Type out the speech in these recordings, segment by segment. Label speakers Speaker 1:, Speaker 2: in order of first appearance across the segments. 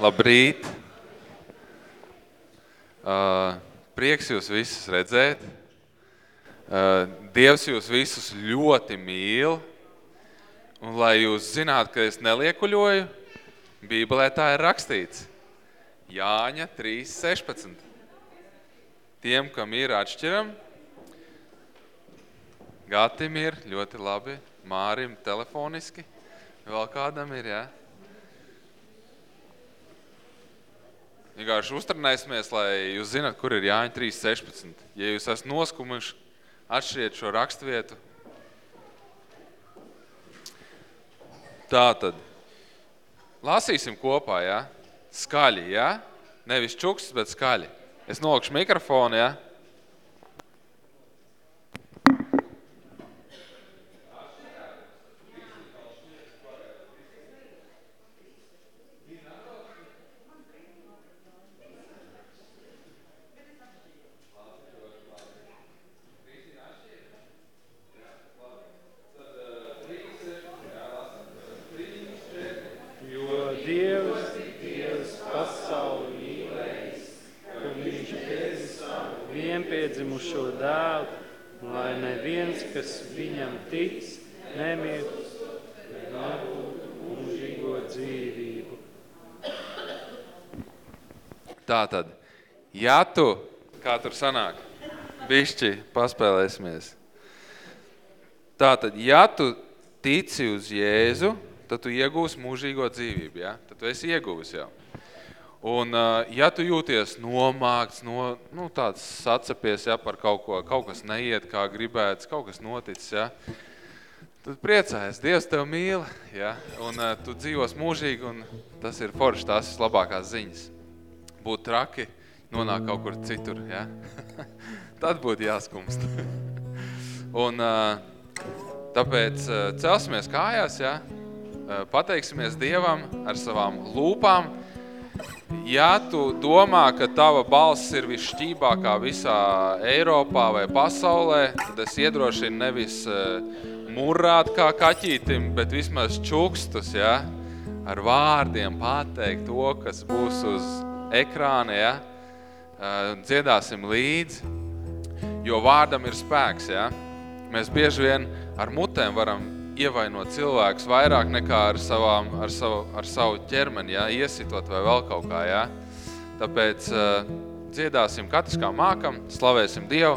Speaker 1: Labrīt! Uh, prieks jūs visus redzēt. Uh, Dievs jūs visus ļoti mīl. Un lai jūs zināt, ka es neliekuļoju, Bībelē tā ir rakstīts. Jāņa 3.16. Tiem, kam ir atšķiram, Gatim ir ļoti labi, Mārim telefoniski, vēl kādam ir, jā. Ja? Vienkārši uztrenēsimies, lai jūs zināt, kur ir Jāņa 3.16. Ja jūs esat noskumuši, atšķiriet šo rakstvietu. Tātad, lasīsim kopā, ja? Skaļi, ja? Nevis čuks, bet skaļi. Es nolikšu mikrofonu, ja? Ja tu, kā tur sanāk, bišķi paspēlēsimies. Tātad, ja tu tici uz Jēzu, tad tu iegūsi mūžīgo dzīvību, ja? Tad tu esi ieguvis jau. Un, ja tu jūties nomākts, no, nu, tāds sacapies ja, par kaut ko, kaut kas neiet, kā gribēts, kaut kas noticis, ja, tad priecājies, Dievs tev mīl, ja, un tu dzīvos mūžīgi, un tas ir forši, tās ir labākās ziņas būtu traki, nonāk kaut kur citur, ja? tad būtu jāskumst. Un tāpēc celsimies kājās, ja? pateiksimies Dievam ar savām lūpām. Ja tu domā, ka tava balss ir visšķībākā visā Eiropā vai pasaulē, tad es iedrošinu nevis murrāt kā kaķītim, bet vismaz čukstus, ja? ar vārdiem pateikt to, kas būs uz ekrāna, ja, dziedāsim līdzi, jo vārdam ir spēks, ja. Mēs bieži vien ar mutēm varam ievainot cilvēkus vairāk nekā ar, savām, ar, savu, ar savu ķermeni, ja, iesitot vai vēl kaut kā, ja. Tāpēc uh, dziedāsim katrs kā mākam, slavēsim Dievu,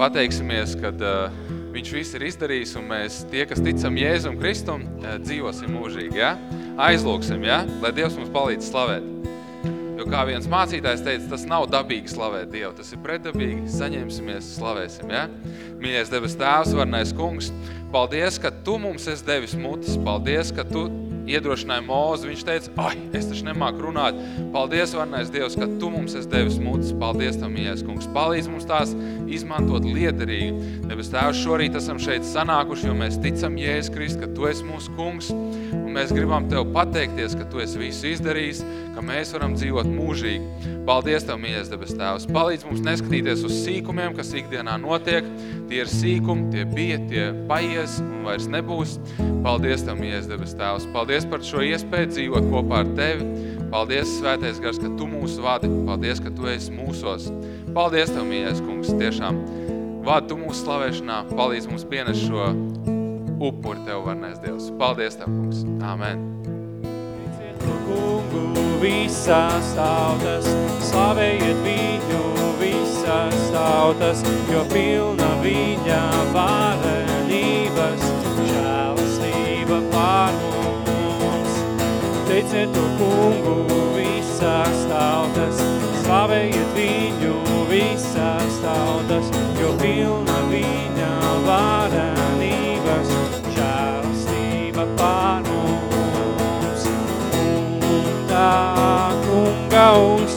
Speaker 1: pateiksimies, kad uh, Viņš viss ir izdarījis, un mēs, tie, kas ticam Jēzum Kristum, uh, dzīvosim mūžīgi, ja? Aizlūksim, ja? Lai Dievs mums palīdz slavēt. Jo kā viens mācītājs teica, tas nav dabīgi slavēt Dievu, tas ir pretdabīgi, saņemsimies, slavēsim, ja? Mīļais debes tēvs, varnais kungs, paldies, ka tu mums esi devis mutis, paldies, ka tu iedrošināja mūzu, viņš teica, ai, es taču nemāku runāt. Paldies, varnais Dievs, ka tu mums esi devis mutis. Paldies, tam mīļais kungs. Palīdz mums tās izmantot liederīgi. Debes tēvs, šorīt esam šeit sanākuši, jo mēs ticam Jēzus Krist, ka tu esi mūsu kungs. Un mēs gribam Tev pateikties, ka Tu esi visu izdarījis, ka mēs varam dzīvot mūžīgi. Paldies Tev, mīļais debes Tēvs. Palīdz mums neskatīties uz sīkumiem, kas ikdienā notiek. Tie ir sīkumi, tie bija, tie paies un vairs nebūs. Paldies Tev, mīļais debes Tēvs. Paldies par šo iespēju dzīvot kopā ar Tevi. Paldies, Svētais Gars, ka Tu mūsu vadi. Paldies, ka Tu esi mūsos. Paldies Tev, mīļais kungs, tiešām. Vadi Tu mūsu slavēšanā, palīdz mums pienest šo upuri Tev, varnais Dievs. Paldies Tev, kungs. Āmen.
Speaker 2: Kungu visās tautas, slavējiet viņu visās tautas, jo pilna viņa varenības, žēlastība pār mums. Teiciet to kungu visās tautas, slavējiet viņu visās tautas, jo pilna viņa kunga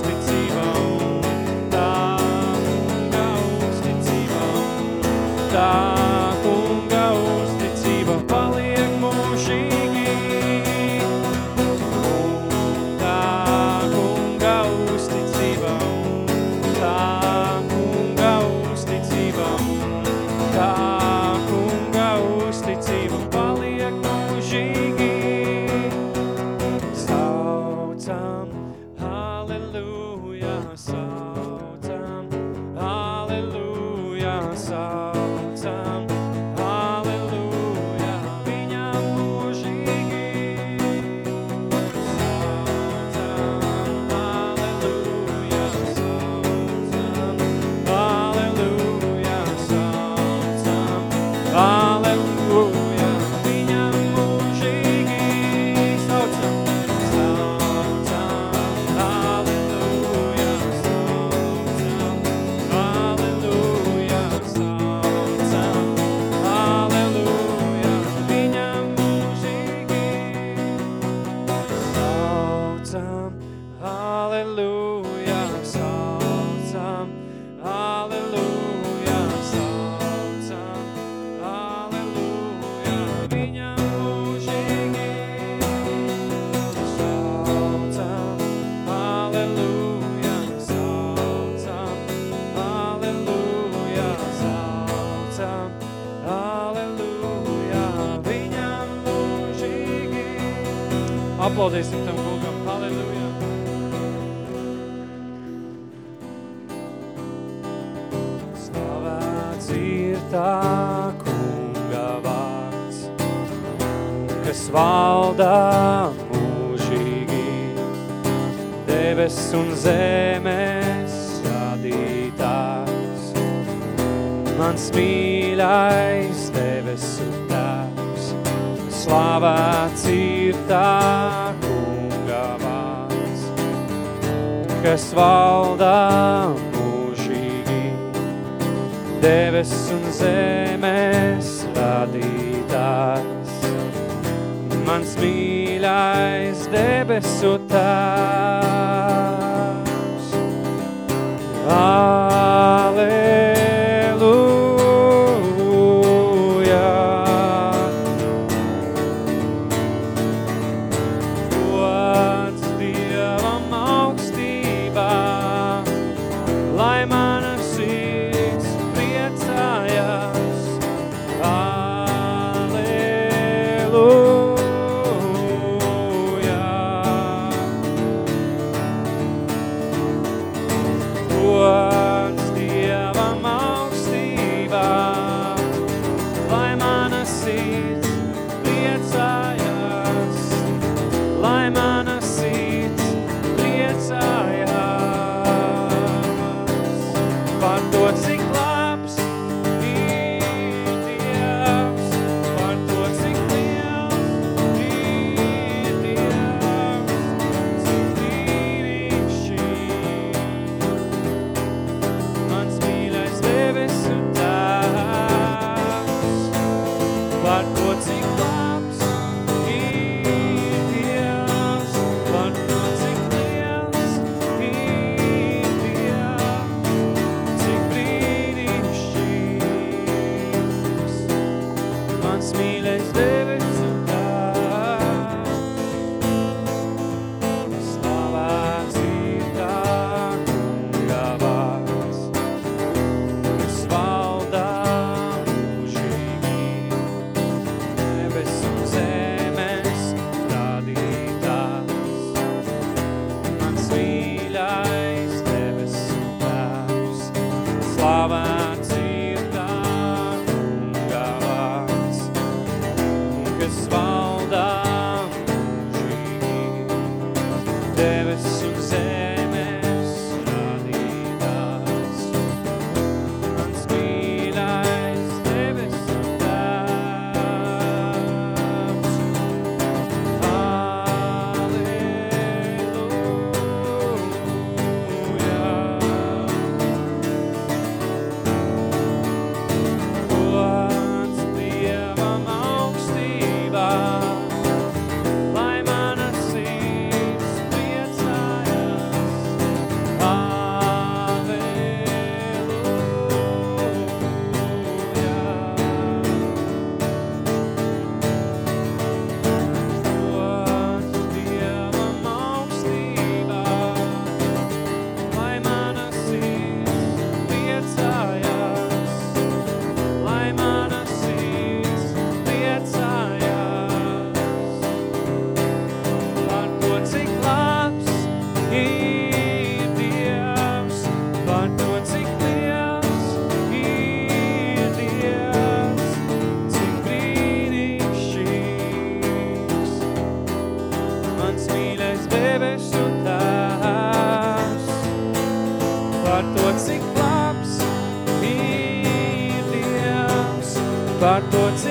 Speaker 2: Aplaudēsim tam kungam. Halleluja! Slavēts ir tā kunga vārds, kas valdā mūžīgi. Debes un zemes radītājs, mans mīļais debesu tēvs. Slavēts ir tā kunga vārds, kas valdā mūžīgi, deves un zemes radītājs. Mans mīļais debesu tās. Ā, but puts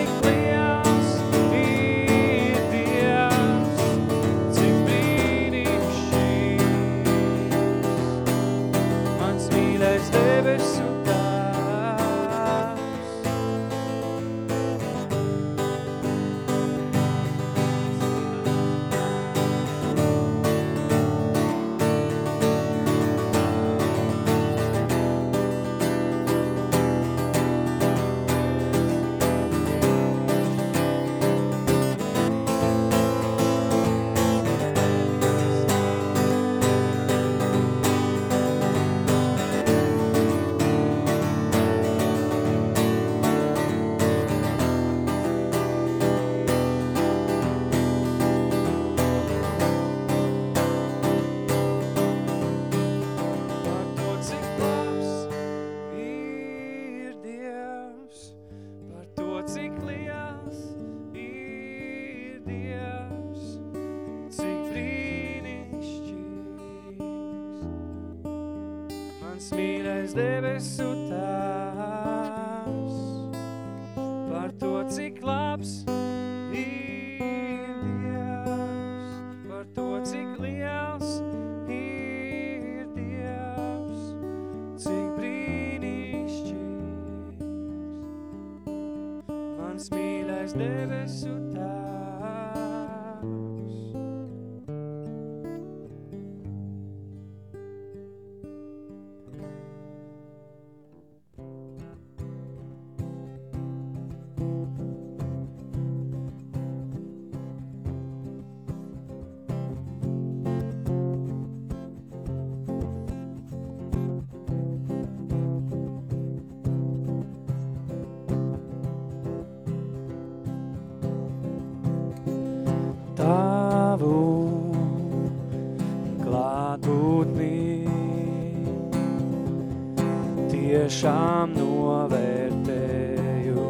Speaker 2: tiešām novērtēju.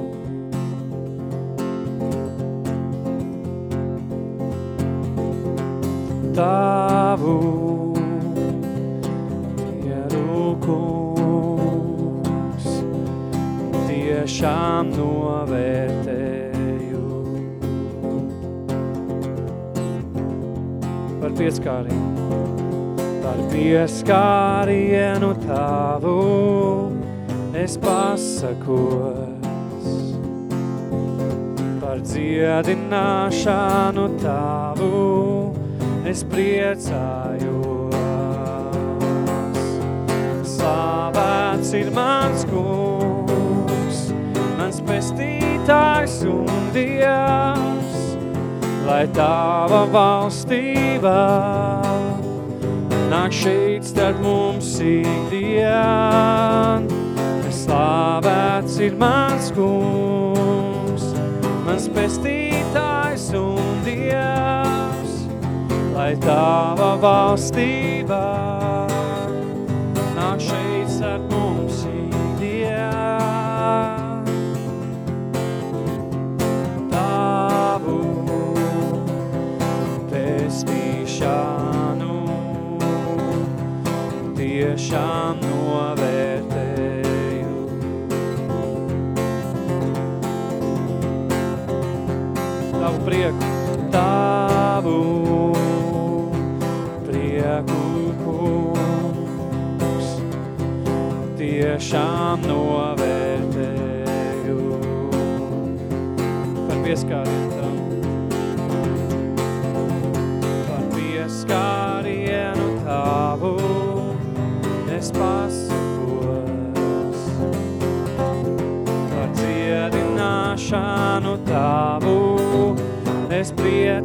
Speaker 2: Tavu mieru kungs tiešām novērtēju. Par pieskārienu, par pieskārienu tavu es pasakos. Par dziedināšanu tavu es priecājos. Slavēts ir mans kungs, mans pestītājs un Dievs, lai tava valstība nāk šeit starp mums ikdien. Slavēts ir mans kungs, mans pestītājs un Dievs, lai tava valstība nāk šeit starp mums ikdien. Tavu pestīšanu tiešām tiešām novērtēju. Par pieskārienu tavu. Par pieskārienu tavu es pasakos. Par dziedināšanu tavu es priecājos.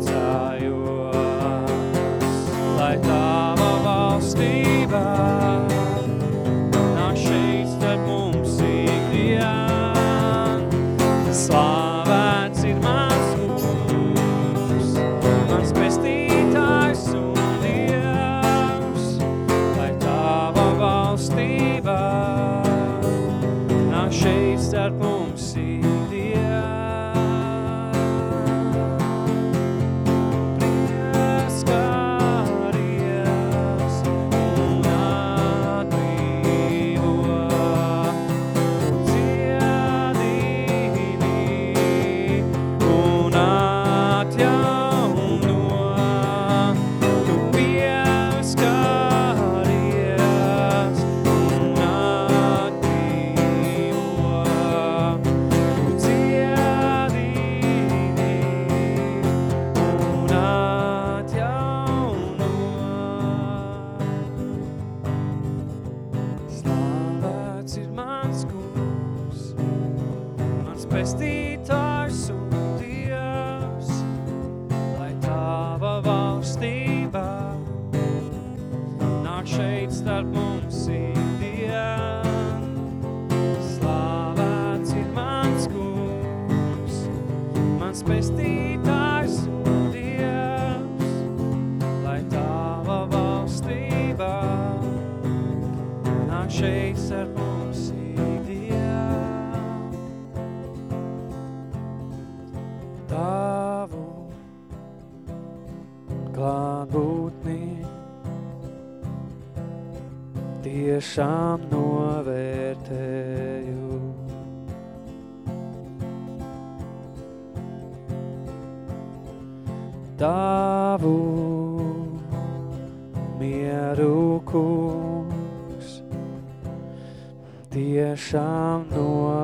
Speaker 2: tiešām novērtēju. Tavu mieru kungs tiešām novērtēju.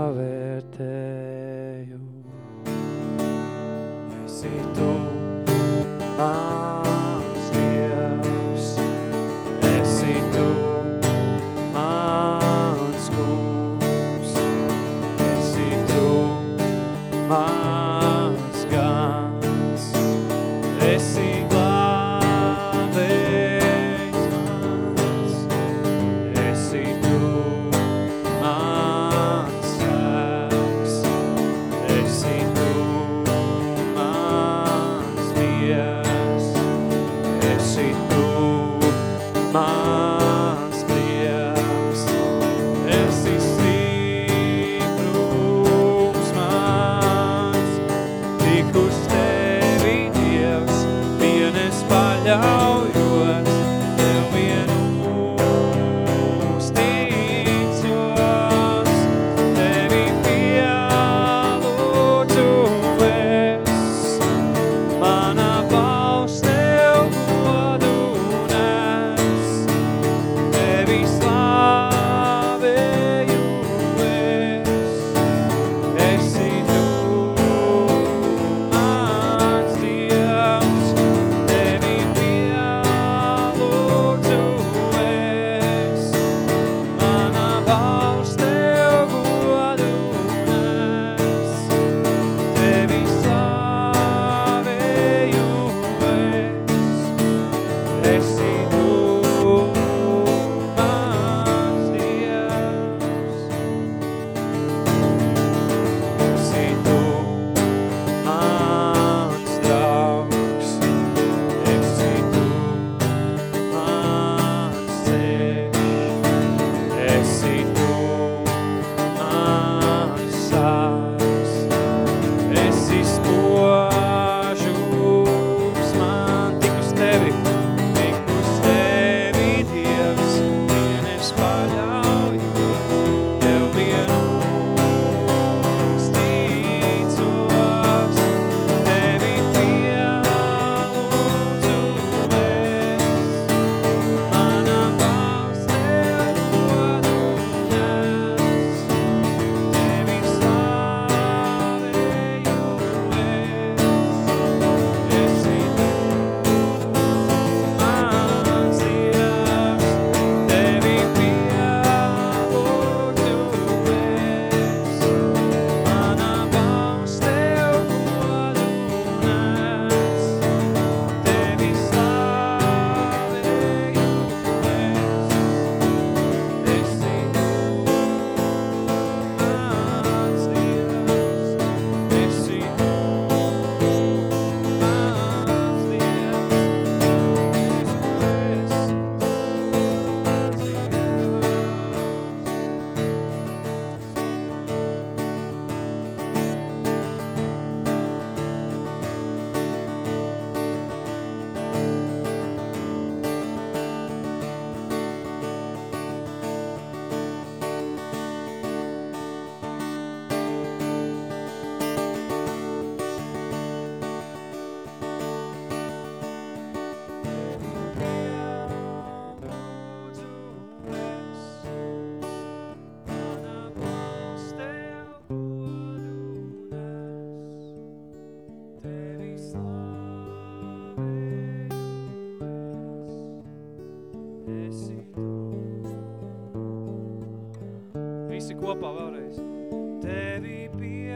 Speaker 2: visi kopā vēlreiz. Tevi pie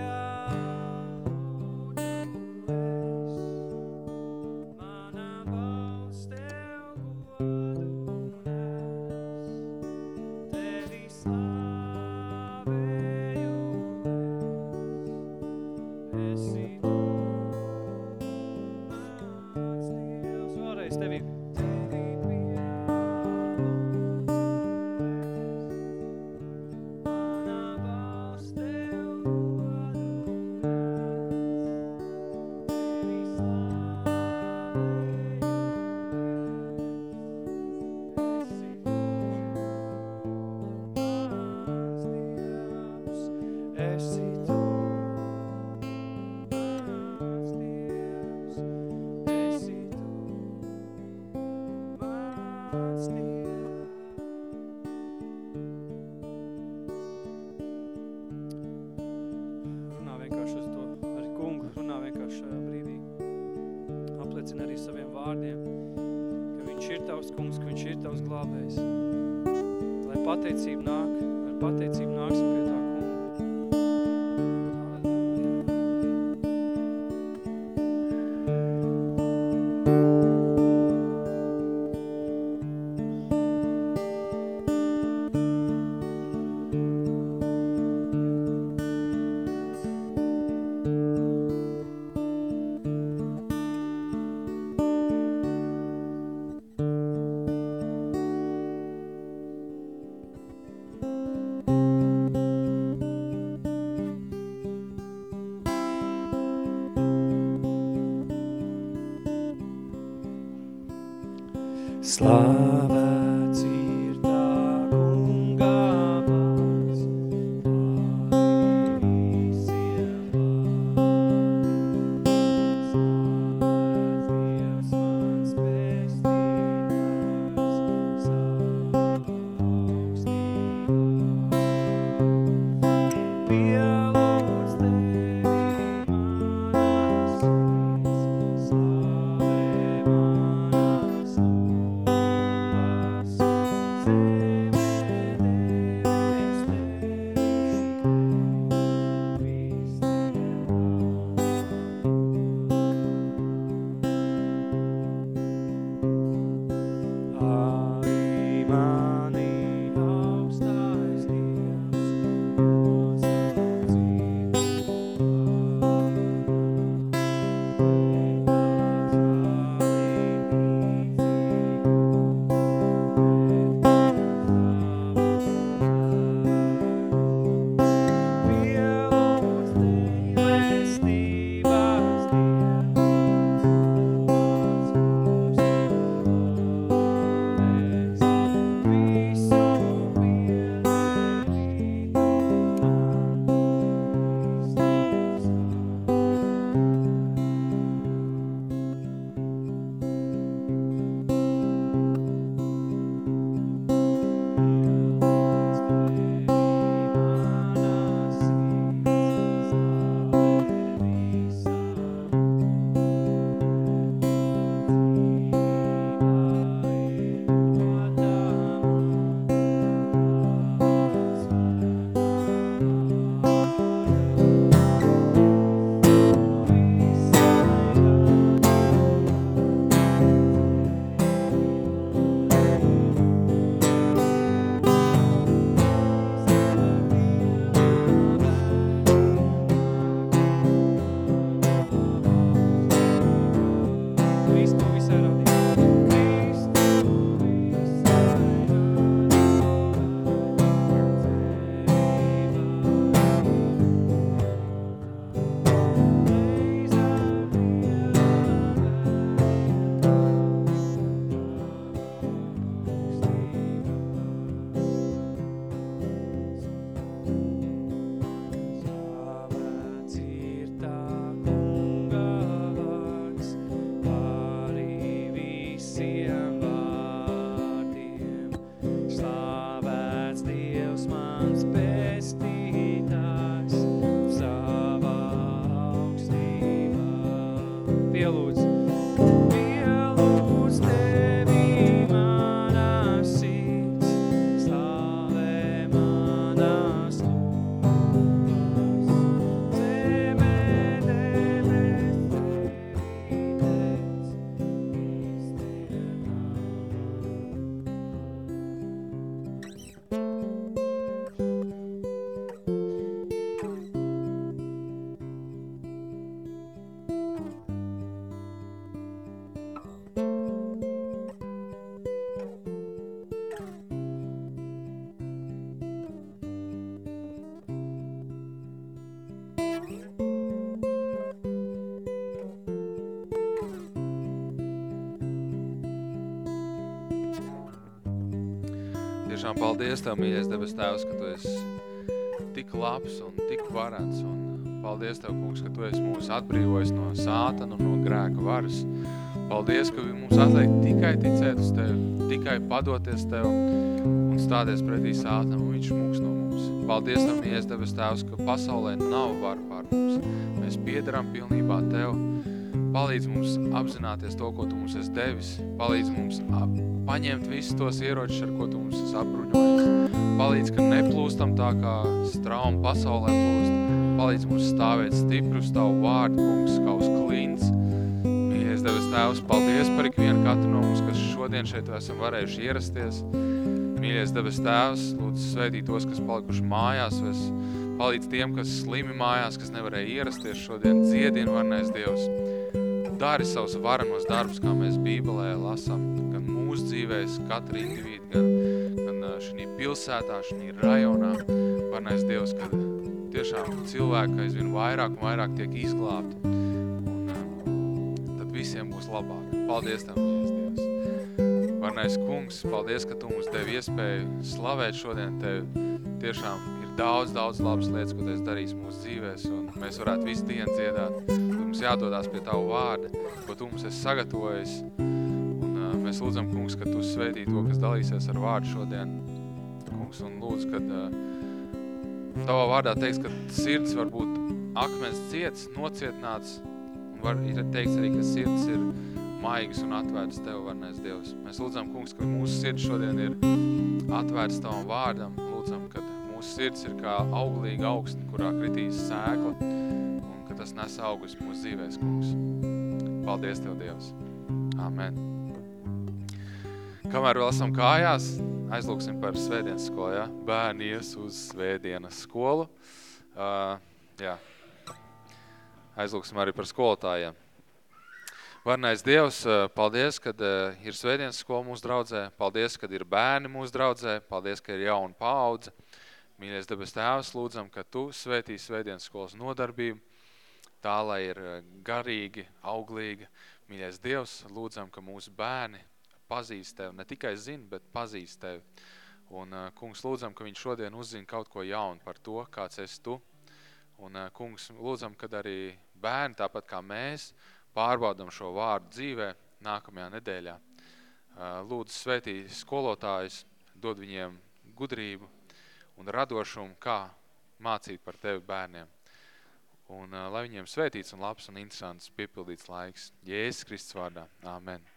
Speaker 1: Tiešām paldies Tev, mīļais debes Tēvs, ka Tu esi tik labs un tik varants. Un paldies Tev, kungs, ka Tu esi mūs atbrīvojis no sātana un no grēka varas. Paldies, ka mums atliek tikai ticēt uz Tevi, tikai padoties Tev un stāties pretī sātam, un viņš mūks no mums. Paldies Tev, Mies debes Tēvs, ka pasaulē nav var pār mums. Mēs piedaram pilnībā Tev. Palīdz mums apzināties to, ko Tu mums esi devis. Palīdz mums paņemt visus tos ieročus, ar ko Tu mums esi apbruņojis. Palīdz, ka neplūstam tā kā strauma pasaulē plūst. Palīdz mums stāvēt stipru uz Tavu vārdu, kungs, kā uz klints. Mīļais Devis Tēvs, paldies par ikvienu katru no mums, kas šodien šeit esam varējuši ierasties. Mīļais debes tēvs, lūdzu svētī tos, kas palikuši mājās, ves palīdz tiem, kas slimi mājās, kas nevarēja ierasties šodien, dziedien varnais Dievs. Dari savus varenos darbus, kā mēs Bībelē lasām, mūsu dzīvēs, katra individu, gan, gan šī pilsētā, šī rajonā, varnais Dievs, kad tiešām cilvēki aizvien vairāk un vairāk tiek izglābti. Un tad visiem būs labāk. Paldies Tev, Dievs, Dievs. Varnais kungs, paldies, ka tu mums devi iespēju slavēt šodien tevi. Tiešām ir daudz, daudz labas lietas, ko tu esi darījis mūsu dzīvēs, un mēs varētu visu dienu dziedāt. Mums jādodās pie tavu vārda, ko tu mums esi sagatavojis. Mēs lūdzam, kungs, ka tu svētī to, kas dalīsies ar vārdu šodien. Kungs, un lūdzu, kad uh, tavā vārdā teiks, ka sirds var būt akmens ciets, nocietnāts, un var ir teikts arī, ka sirds ir maigas un atvērts Tev, varnēs Dievs. Mēs lūdzam, kungs, ka mūsu sirds šodien ir atvērts Tavam vārdam. Lūdzam, ka mūsu sirds ir kā auglīga augstni, kurā kritīs sēkla, un ka tas nes augus mūsu dzīvēs, kungs. Paldies Tev, Dievs. Amen. Kamēr vēl esam kājās, aizlūksim par svētdienas skolu, ja? Bērni ies uz svētdienas skolu. Uh, jā. Aizlūksim arī par skolotājiem. Varnais Dievs, paldies, eh, ir svētdienas skola mūsu draudzē, paldies, kad ir bērni mūsu draudzē, paldies, ka ir jauna paudze. Mīļais debes tēvs, lūdzam, ka tu svētī svētdienas skolas nodarbību, tā, lai ir garīgi, auglīga. Mīļais Dievs, lūdzam, ka mūsu bērni pazīst Tevi, ne tikai zina, bet pazīst Tevi. Un, kungs, lūdzam, ka viņš šodien uzzina kaut ko jaunu par to, kāds esi Tu. Un, kungs, lūdzam, kad arī bērni, tāpat kā mēs, pārbaudam šo vārdu dzīvē nākamajā nedēļā. Lūdzu svētī skolotājus, dod viņiem gudrību un radošumu, kā mācīt par tevi bērniem. Un lai viņiem svētīts un labs un interesants piepildīts laiks. Jēzus Kristus vārdā. Āmen.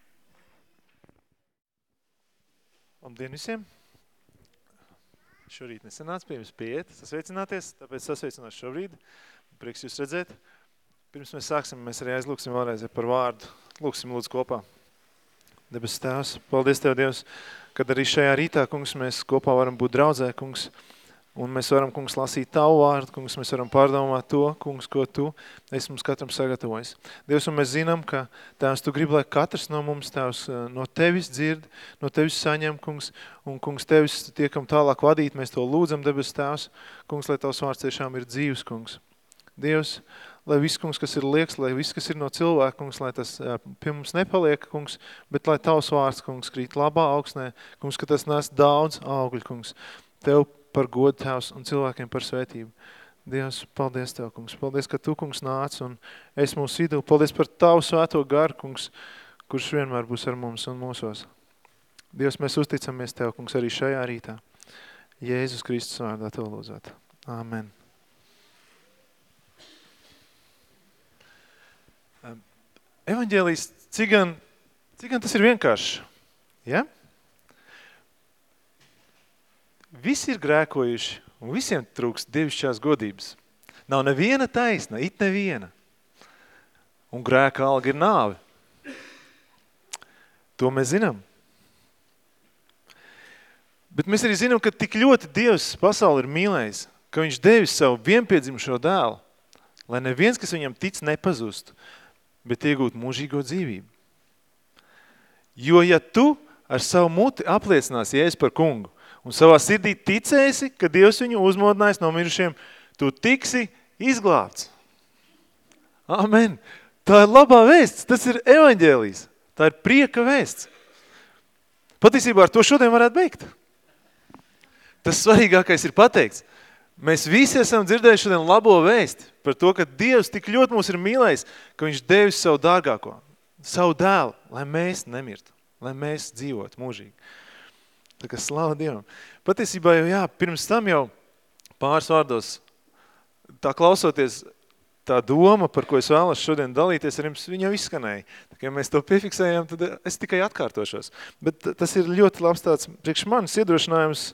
Speaker 3: Labdien visiem! Šorīt nesanāca pie jums pieiet, sasveicināties, tāpēc sasveicināšu šobrīd. Prieks jūs redzēt. Pirms mēs sāksim, mēs arī aizlūksim vēlreiz par vārdu. Lūksim lūdzu kopā. Debes tēvs, paldies Tev, Dievs, kad arī šajā rītā, kungs, mēs kopā varam būt draudzē, kungs, un mēs varam, kungs, lasīt Tavu vārdu, kungs, mēs varam pārdomāt to, kungs, ko Tu esi mums katram sagatavojis. Dievs, un mēs zinām, ka Tēvs, Tu gribi, lai katrs no mums, Tēvs, no Tevis dzird, no Tevis saņem, kungs, un, kungs, Tevis tiekam tālāk vadīt, mēs to lūdzam, debes Tēvs, kungs, lai Tavs vārds tiešām ir dzīvs, kungs. Dievs, lai viss, kungs, kas ir liekas, lai viss, kas ir no cilvēka, kungs, lai tas pie mums nepaliek, kungs, bet lai tavs vārds, kungs, krīt labā augsnē, kungs, ka tas nes daudz augļu, kungs, tev par godu tevs un cilvēkiem par svētību. Dievs, paldies Tev, kungs. Paldies, ka Tu, kungs, nāc un es mūsu vidū. Paldies par Tavu svēto garu, kungs, kurš vienmēr būs ar mums un mūsos. Dievs, mēs uzticamies Tev, kungs, arī šajā rītā. Jēzus Kristus vārdā Tev lūdzot. Amen. evaņģēlijs, cik gan, cik gan tas ir vienkārši. Ja? Visi ir grēkojuši un visiem trūkst dievišķās godības. Nav neviena taisna, it neviena. Un grēka alga ir nāve. To mēs zinām. Bet mēs arī zinām, ka tik ļoti Dievs pasauli ir mīlējis, ka viņš devis savu vienpiedzimušo dēlu, lai neviens, kas viņam tic, nepazustu, bet iegūt mūžīgo dzīvību. Jo ja tu ar savu muti apliecinās Jēzus par kungu un savā sirdī ticēsi, ka Dievs viņu uzmodinājis no mirušiem, tu tiksi izglābts. Amen. Tā ir labā vēsts, tas ir evaņģēlijs, tā ir prieka vēsts. Patiesībā ar to šodien varētu beigt. Tas svarīgākais ir pateikts. Mēs visi esam dzirdējuši šodien labo vēsti par to, ka Dievs tik ļoti mūs ir mīlējis, ka viņš devis savu dārgāko. savu dēlu, lai mēs nemirtu, lai mēs dzīvotu mūžīgi. Tā kā slava Dievam. Patiesībā jau jā, pirms tam jau pāris vārdos, tā klausoties, tā doma, par ko es vēlos šodien dalīties ar jums, viņa jau izskanēja. Tā kā ja mēs to piefiksējam, tad es tikai atkārtošos. Bet tas ir ļoti labs tāds priekš manis iedrošinājums,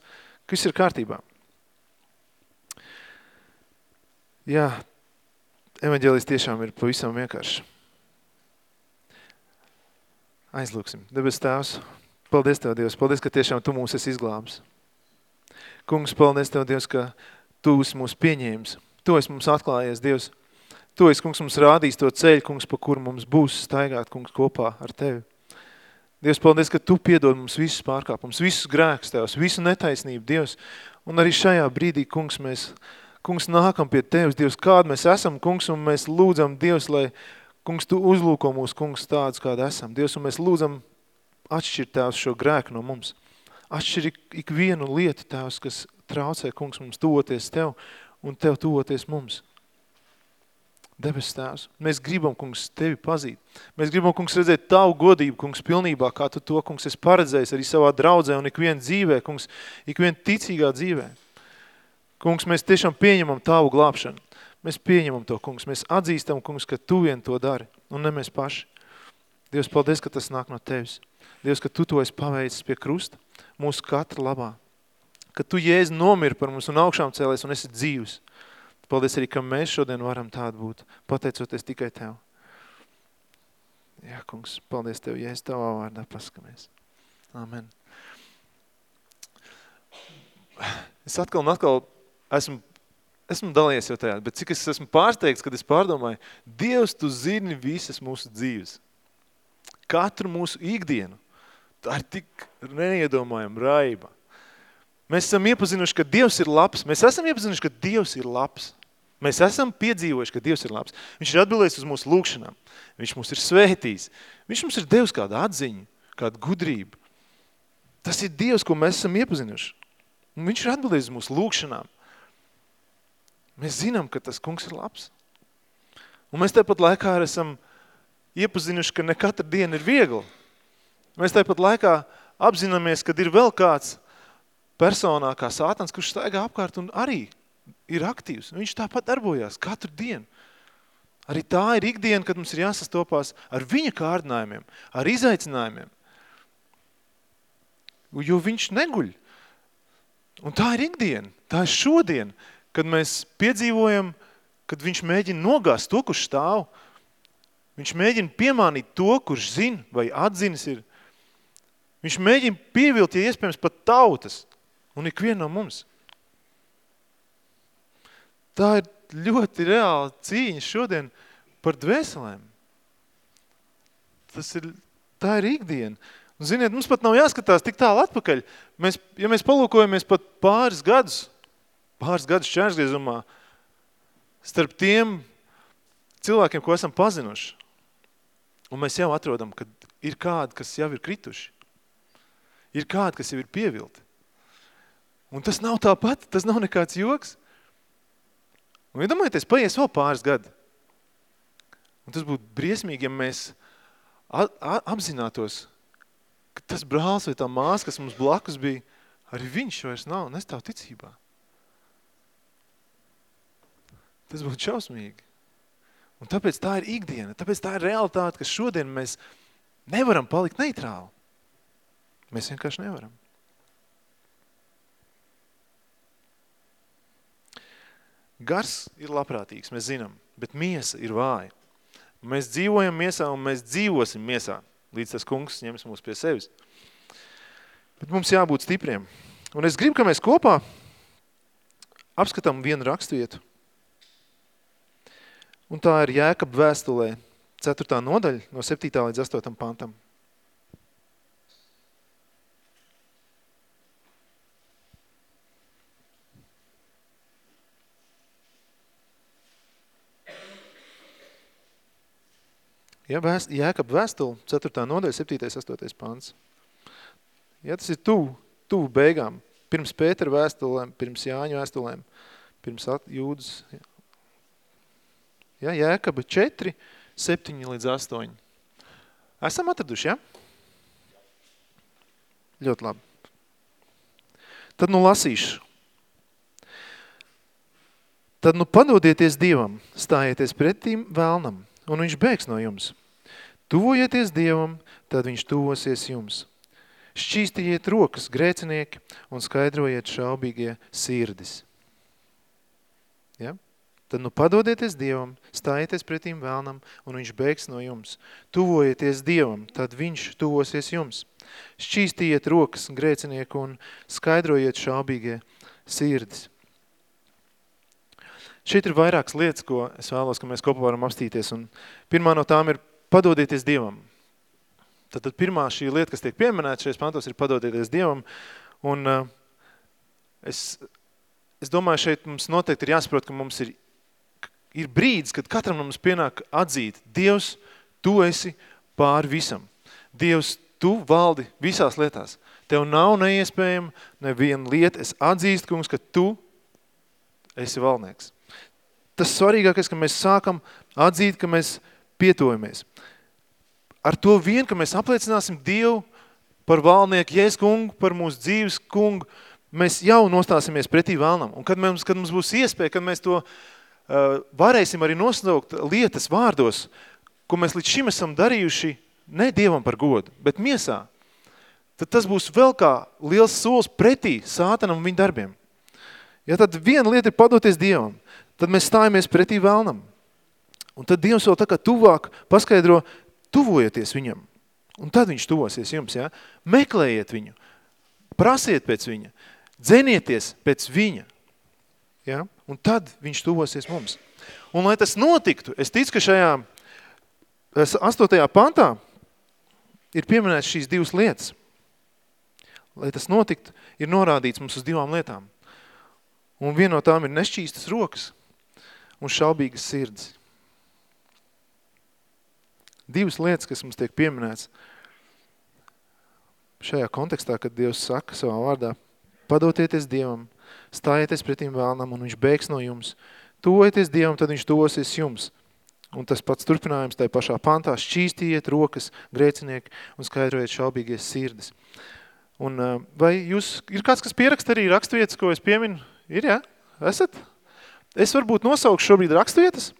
Speaker 3: ka viss ir kārtībā. Jā, evaņģēlis tiešām ir pavisam vienkārši. Aizlūksim. Debes tēvs, paldies Tev, Dievs. Paldies, ka tiešām Tu mūs esi izglābs. Kungs, paldies Tev, Dievs, ka Tu esi mūs pieņēmis. Tu esi mums atklājies, Dievs. Tu esi, kungs, mums rādījis to ceļu, kungs, pa kuru mums būs staigāt, kungs, kopā ar Tevi. Dievs, paldies, ka Tu piedod mums visus pārkāpumus, visus grēkus Tevs, visu netaisnību, Dievs. Un arī šajā brīdī, kungs, mēs, kungs, nākam pie Tevis, Dievs, kāda mēs esam, kungs, un mēs lūdzam, Dievs, lai Kungs, Tu uzlūko mūs, kungs, tādus, kādi esam. Dievs, un mēs lūdzam atšķirt Tēvs šo grēku no mums. Atšķir ik, ik vienu lietu, Tēvs, kas traucē, kungs, mums tuvoties Tev un Tev tuvoties mums. Debes Tēvs, mēs gribam, kungs, Tevi pazīt. Mēs gribam, kungs, redzēt Tavu godību, kungs, pilnībā, kā Tu to, kungs, esi paredzējis arī savā draudzē un ikvien dzīvē, kungs, ikvien ticīgā dzīvē. Kungs, mēs tiešām pieņemam Tavu glābšanu. Mēs pieņemam to, kungs. Mēs atzīstam, kungs, ka tu vien to dari, un ne mēs paši. Dievs, paldies, ka tas nāk no tevis. Dievs, ka tu to esi paveicis pie krusta, mūsu katra labā. Ka tu, Jēzi, nomiri par mums un augšām cēlies un esi dzīvs. Paldies arī, ka mēs šodien varam tādu būt, pateicoties tikai Tev. Jā, kungs, paldies Tev, Jēzi, Tavā vārdā paskamies. Amen. Es atkal un atkal esmu esmu dalījies jau tajā, bet cik es esmu pārsteigts, kad es pārdomāju, Dievs, tu zini visas mūsu dzīves. Katru mūsu ikdienu. Tā ir tik neiedomājama raiba. Mēs esam iepazinuši, ka Dievs ir labs. Mēs esam iepazinuši, ka Dievs ir labs. Mēs esam piedzīvojuši, ka Dievs ir labs. Viņš ir atbildējis uz mūsu lūkšanām. Viņš mums ir svētījis. Viņš mums ir devis kādu atziņu, kādu gudrību. Tas ir Dievs, ko mēs esam iepazinuši. Un viņš ir atbildējis uz mūsu lūkšanām. Mēs zinām, ka tas kungs ir labs. Un mēs tāpat laikā esam iepazinuši, ka ne katra diena ir viegla. Mēs tāpat laikā apzināmies, ka ir vēl kāds personā kā sātans, kurš staigā apkārt un arī ir aktīvs. Viņš tāpat darbojās katru dienu. Arī tā ir ikdiena, kad mums ir jāsastopās ar viņa kārdinājumiem, ar izaicinājumiem. Jo viņš neguļ. Un tā ir ikdiena, tā ir šodien kad mēs piedzīvojam, kad viņš mēģina nogāst to, kurš stāv. Viņš mēģina piemānīt to, kurš zina vai atzinis ir. Viņš mēģina pievilt, ja iespējams, pat tautas un ikvienu no mums. Tā ir ļoti reāla cīņa šodien par dvēselēm. Tas ir, tā ir ikdiena. Un, ziniet, mums pat nav jāskatās tik tālu atpakaļ. Mēs, ja mēs palūkojamies pat pāris gadus pāris gadus šķērsgriezumā starp tiem cilvēkiem, ko esam pazinuši. Un mēs jau atrodam, ka ir kādi, kas jau ir krituši. Ir kādi, kas jau ir pievilti. Un tas nav tāpat, tas nav nekāds joks. Un iedomājieties, paies vēl pāris gadi. Un tas būtu briesmīgi, ja mēs apzinātos, ka tas brālis vai tā māsa, kas mums blakus bija, arī viņš vairs nav, nestāv ticībā. Tas būtu šausmīgi. Un tāpēc tā ir ikdiena, tāpēc tā ir realitāte, ka šodien mēs nevaram palikt neitrāli. Mēs vienkārši nevaram. Gars ir labprātīgs, mēs zinām, bet miesa ir vāja. Mēs dzīvojam miesā un mēs dzīvosim miesā, līdz tas kungs ņems mūs pie sevis. Bet mums jābūt stipriem. Un es gribu, ka mēs kopā apskatām vienu rakstvietu, Un tā ir Jēkab vēstulē, 4. nodaļa, no 7. līdz 8. pantam. Ja, vēst, Jēkab vēstule, 4. nodaļa, 7. 8. pants. Ja tas ir tuvu, tuvu beigām, pirms Pētera vēstulēm, pirms Jāņu vēstulēm, pirms Jūdas Ja, Jēkaba 4, 7 līdz 8. Esam atraduši, ja? Ļoti labi. Tad nu lasīšu. Tad nu padodieties Dievam, stājieties pretīm vēlnam, un viņš bēgs no jums. Tuvojieties Dievam, tad viņš tuvosies jums. Šķīstiet rokas grēcinieki un skaidrojiet šaubīgie sirdis. Tad nu padodieties Dievam, stājieties pretīm vēlnam, un viņš bēgs no jums. Tuvojieties Dievam, tad viņš tuvosies jums. Šķīstiet rokas grēcinieku un skaidrojiet šaubīgie sirdis. Šeit ir vairākas lietas, ko es vēlos, ka mēs kopā varam apstīties. Un pirmā no tām ir padodieties Dievam. Tad, tad pirmā šī lieta, kas tiek pieminēta šajos pantos, ir padodieties Dievam. Un uh, es, es domāju, šeit mums noteikti ir jāsaprot, ka mums ir, ir brīdis, kad katram mums pienāk atzīt, Dievs, tu esi pār visam. Dievs, tu valdi visās lietās. Tev nav neiespējama neviena lieta. Es atzīstu, kungs, ka tu esi valdnieks. Tas svarīgākais, ka mēs sākam atzīt, ka mēs pietojamies. Ar to vien, ka mēs apliecināsim Dievu par valnieku, Jēs kungu, par mūsu dzīves kungu, mēs jau nostāsimies pretī vēlnam. Un kad mums, kad mums būs iespēja, kad mēs to uh, varēsim arī nosaukt lietas vārdos, ko mēs līdz šim esam darījuši ne Dievam par godu, bet miesā, tad tas būs vēl kā liels solis pretī sātanam un viņa darbiem. Ja tad viena lieta ir padoties Dievam, tad mēs stājamies pretī vēlnam. Un tad Dievs vēl tā kā tuvāk paskaidro, tuvojieties viņam. Un tad viņš tuvosies jums, ja? Meklējiet viņu, prasiet pēc viņa, dzenieties pēc viņa. Ja? Un tad viņš tuvosies mums. Un lai tas notiktu, es ticu, ka šajā 8. pantā ir pieminēts šīs divas lietas. Lai tas notiktu, ir norādīts mums uz divām lietām. Un viena no tām ir nešķīstas rokas un šaubīgas sirds. Divas lietas, kas mums tiek pieminēts šajā kontekstā, kad Dievs saka savā vārdā, padotieties Dievam, stājieties pretīm vēlnam un viņš bēgs no jums. Tuvojieties Dievam, tad viņš tuvosies jums. Un tas pats turpinājums tajā pašā pantā, šķīstiet rokas, grēcinieki un skaidrojiet šaubīgies sirdes. Un vai jūs, ir kāds, kas pieraksta arī rakstvietas, ko es pieminu? Ir, jā? Esat? Es varbūt nosaukšu šobrīd rakstvietas,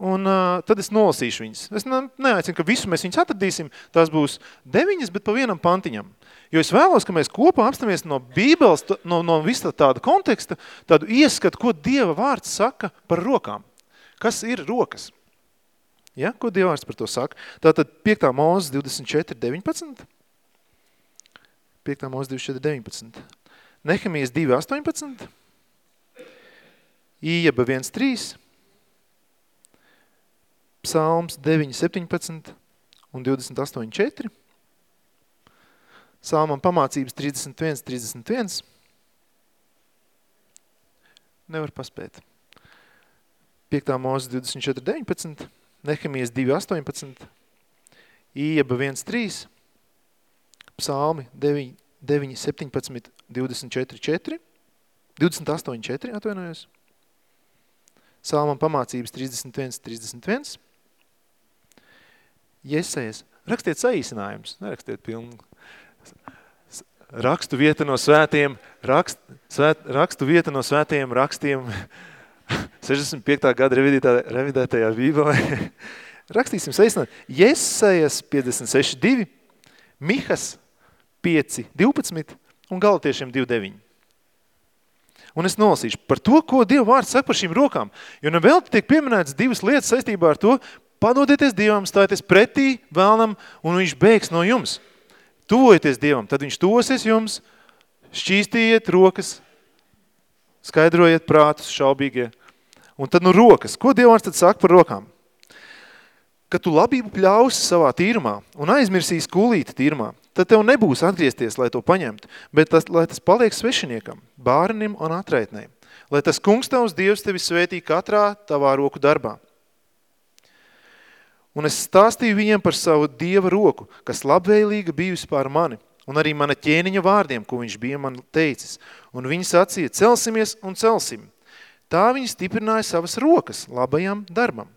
Speaker 3: un uh, tad es nolasīšu viņas. Es ne, neaicinu, ka visu mēs viņas atradīsim, tās būs deviņas, bet pa vienam pantiņam. Jo es vēlos, ka mēs kopā apstamies no Bībeles, no, no visa tāda konteksta, tādu ieskatu, ko Dieva vārds saka par rokām. Kas ir rokas? Ja? Ko Dieva vārds par to saka? Tātad 5. mūzes 24, 19. 5. mūzes 24, 19. Nehemijas 2, 18. Ījaba 1.3, Psalms 9.17 un 28.4, Salmam pamācības 31.31, nevar paspēt. 5. mūzes 24.19, Nehemijas 2.18, Ījaba 1.3, Psalmi 9.17, 24.4, 28.4, atvainojos, Salmam pamācības 31, 31. Jesējas. Rakstiet saīsinājums, nerakstiet pilnu. Rakstu vieta no svētiem, rakst, svēt, rakstu vieta no svētiem rakstiem 65. gada revidētā, revidētajā bībelē. Rakstīsim saīsinājumu. Jesējas 56, 2, Mihas 5, 12 un Galatiešiem 2, 9. Un es nolasīšu par to, ko Dieva vārds saka par šīm rokām. Jo nevēl tiek pieminētas divas lietas saistībā ar to, padodieties Dievam, stājieties pretī vēlnam, un viņš bēgs no jums. Tuvojieties Dievam, tad viņš tosies jums, šķīstījiet rokas, skaidrojiet prātus šaubīgie. Un tad nu rokas. Ko Dieva vārds tad saka par rokām? Ka tu labību pļausi savā tīrumā un aizmirsīs kulīti tīrumā tad tev nebūs atgriezties, lai to paņemtu, bet tas, lai tas paliek svešiniekam, bārinim un atraitnei. Lai tas kungs tavs Dievs tevi svētī katrā tavā roku darbā. Un es stāstīju viņiem par savu Dieva roku, kas labvēlīga bijusi pār mani, un arī mana ķēniņa vārdiem, ko viņš bija man teicis. Un viņi sacīja, celsimies un celsim. Tā viņi stiprināja savas rokas labajam darbam.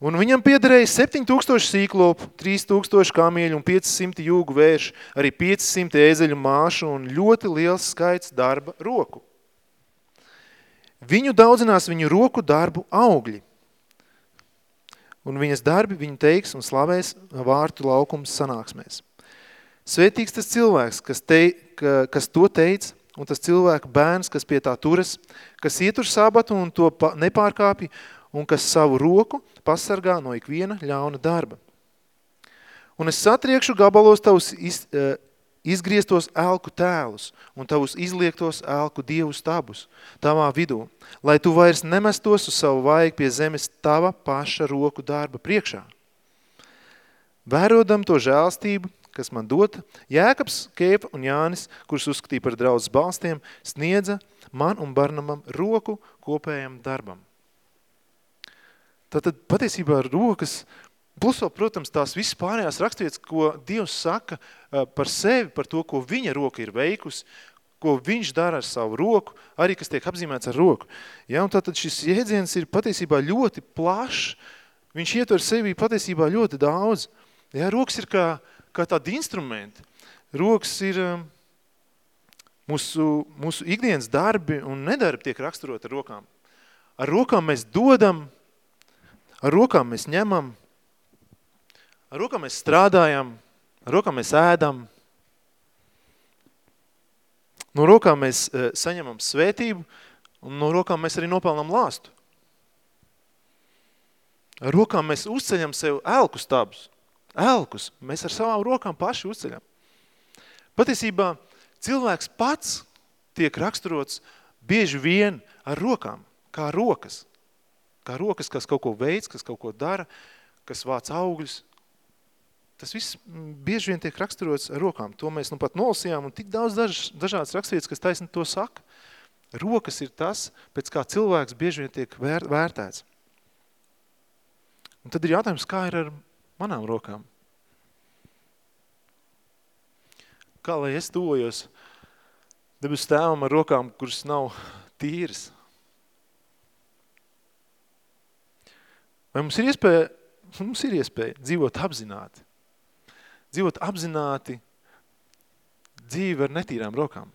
Speaker 3: Un viņam piederēja 7000 sīklopu, 3000 kamieļu un 500 jūgu vēršu, arī 500 ēzeļu māšu un ļoti liels skaits darba roku. Viņu daudzinās viņu roku darbu augļi. Un viņas darbi viņu teiks un slavēs vārtu laukums sanāksmēs. Svētīgs tas cilvēks, kas, te, ka, kas to teica, un tas cilvēka bērns, kas pie tā turas, kas ietur sabatu un to nepārkāpja, un kas savu roku pasargā no ikviena ļauna darba. Un es satriekšu gabalos tavus iz, izgrieztos elku tēlus un tavus izliektos elku dievu stabus tavā vidū, lai tu vairs nemestos uz savu vaigu pie zemes tava paša roku darba priekšā. Vērodam to žēlstību, kas man dota, Jēkabs, Kēpa un Jānis, kurus uzskatīja par draudzes balstiem, sniedza man un Barnamam roku kopējam darbam. Tātad patiesībā rokas, plus vēl, protams, tās visas pārējās rakstvietas, ko Dievs saka par sevi, par to, ko viņa roka ir veikusi, ko viņš dara ar savu roku, arī kas tiek apzīmēts ar roku. Ja, un tātad šis jēdziens ir patiesībā ļoti plašs, viņš ietver sevi patiesībā ļoti daudz. Ja, rokas ir kā, kā tādi instrumenti. Rokas ir mūsu, mūsu ikdienas darbi un nedarbi tiek raksturot ar rokām. Ar rokām mēs dodam, Ar rokām mēs ņemam, ar rokām mēs strādājam, ar rokām mēs ēdam, no rokām mēs uh, saņemam svētību, un no rokām mēs arī nopelnam lāstu. Ar rokām mēs uzceļam sev elku stabus. Elkus mēs ar savām rokām paši uzceļam. Patiesībā cilvēks pats tiek raksturots bieži vien ar rokām, kā rokas kā rokas, kas kaut ko veids, kas kaut ko dara, kas vāc augļus. Tas viss mm, bieži vien tiek raksturots ar rokām. To mēs nu pat nolasījām, un tik daudz daž, dažādas rakstvietas, kas taisni to saka. Rokas ir tas, pēc kā cilvēks bieži vien tiek vēr, vērtēts. Un tad ir jautājums, kā ir ar manām rokām? Kā lai es tuvojos debes tēvam ar rokām, kuras nav tīras? Vai mums ir iespēja, mums ir iespēja dzīvot apzināti. Dzīvot apzināti dzīvi ar netīrām rokām.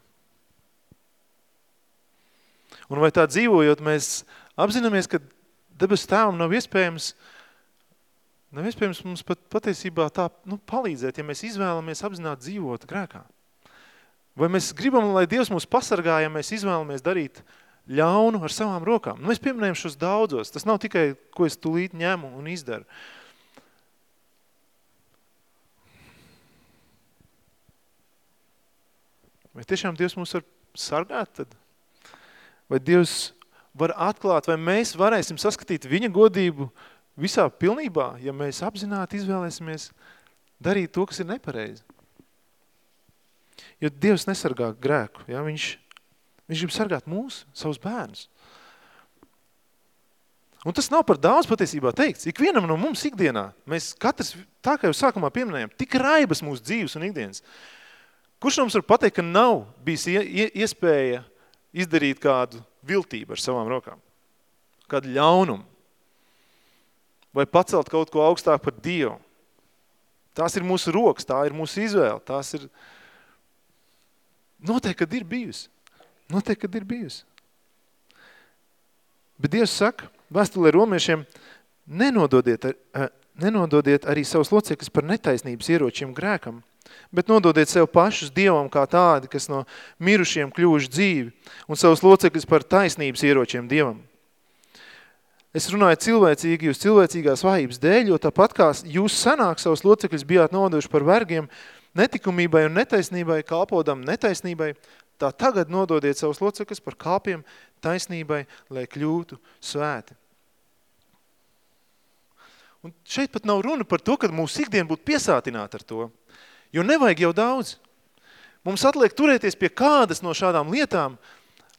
Speaker 3: Un vai tā dzīvojot, mēs apzināmies, ka debesu tēvam nav iespējams, nav iespējams mums pat patiesībā tā nu, palīdzēt, ja mēs izvēlamies apzināti dzīvot grēkā. Vai mēs gribam, lai Dievs mūs pasargā, ja mēs izvēlamies darīt ļaunu ar savām rokām. Nu, mēs pieminējam šos daudzos. Tas nav tikai, ko es tūlīt ņemu un izdaru. Vai tiešām Dievs mūs var sargāt tad? Vai Dievs var atklāt, vai mēs varēsim saskatīt viņa godību visā pilnībā, ja mēs apzināti izvēlēsimies darīt to, kas ir nepareizi? Jo Dievs nesargā grēku, ja? viņš Viņš grib sargāt mūs, savus bērnus. Un tas nav par daudz patiesībā teikts. Ikvienam no mums ikdienā, mēs katrs, tā kā jau sākumā pieminējām, tik raibas mūsu dzīves un ikdienas. Kurš mums var pateikt, ka nav bijis iespēja izdarīt kādu viltību ar savām rokām? Kādu ļaunumu? Vai pacelt kaut ko augstāk par Dievu? Tās ir mūsu rokas, tā ir mūsu izvēle, tās ir... Noteikti, kad ir bijusi. Noteikti, kad ir bijusi. Bet Dievs saka, vēstulē romiešiem, nenododiet, ar, nenododiet arī savus locekļus par netaisnības ieročiem grēkam, bet nododiet sev pašus Dievam kā tādi, kas no mirušiem kļuvuši dzīvi, un savus locekļus par taisnības ieročiem Dievam. Es runāju cilvēcīgi, jūs cilvēcīgās vājības dēļ, jo tāpat kā jūs sanāk savus locekļus bijāt nodevuši par vergiem, netikumībai un netaisnībai, kalpodam netaisnībai, tā tagad nododiet savus locekļus par kalpiem taisnībai, lai kļūtu svēti. Un šeit pat nav runa par to, ka mūsu ikdiena būtu piesātināta ar to, jo nevajag jau daudz. Mums atliek turēties pie kādas no šādām lietām,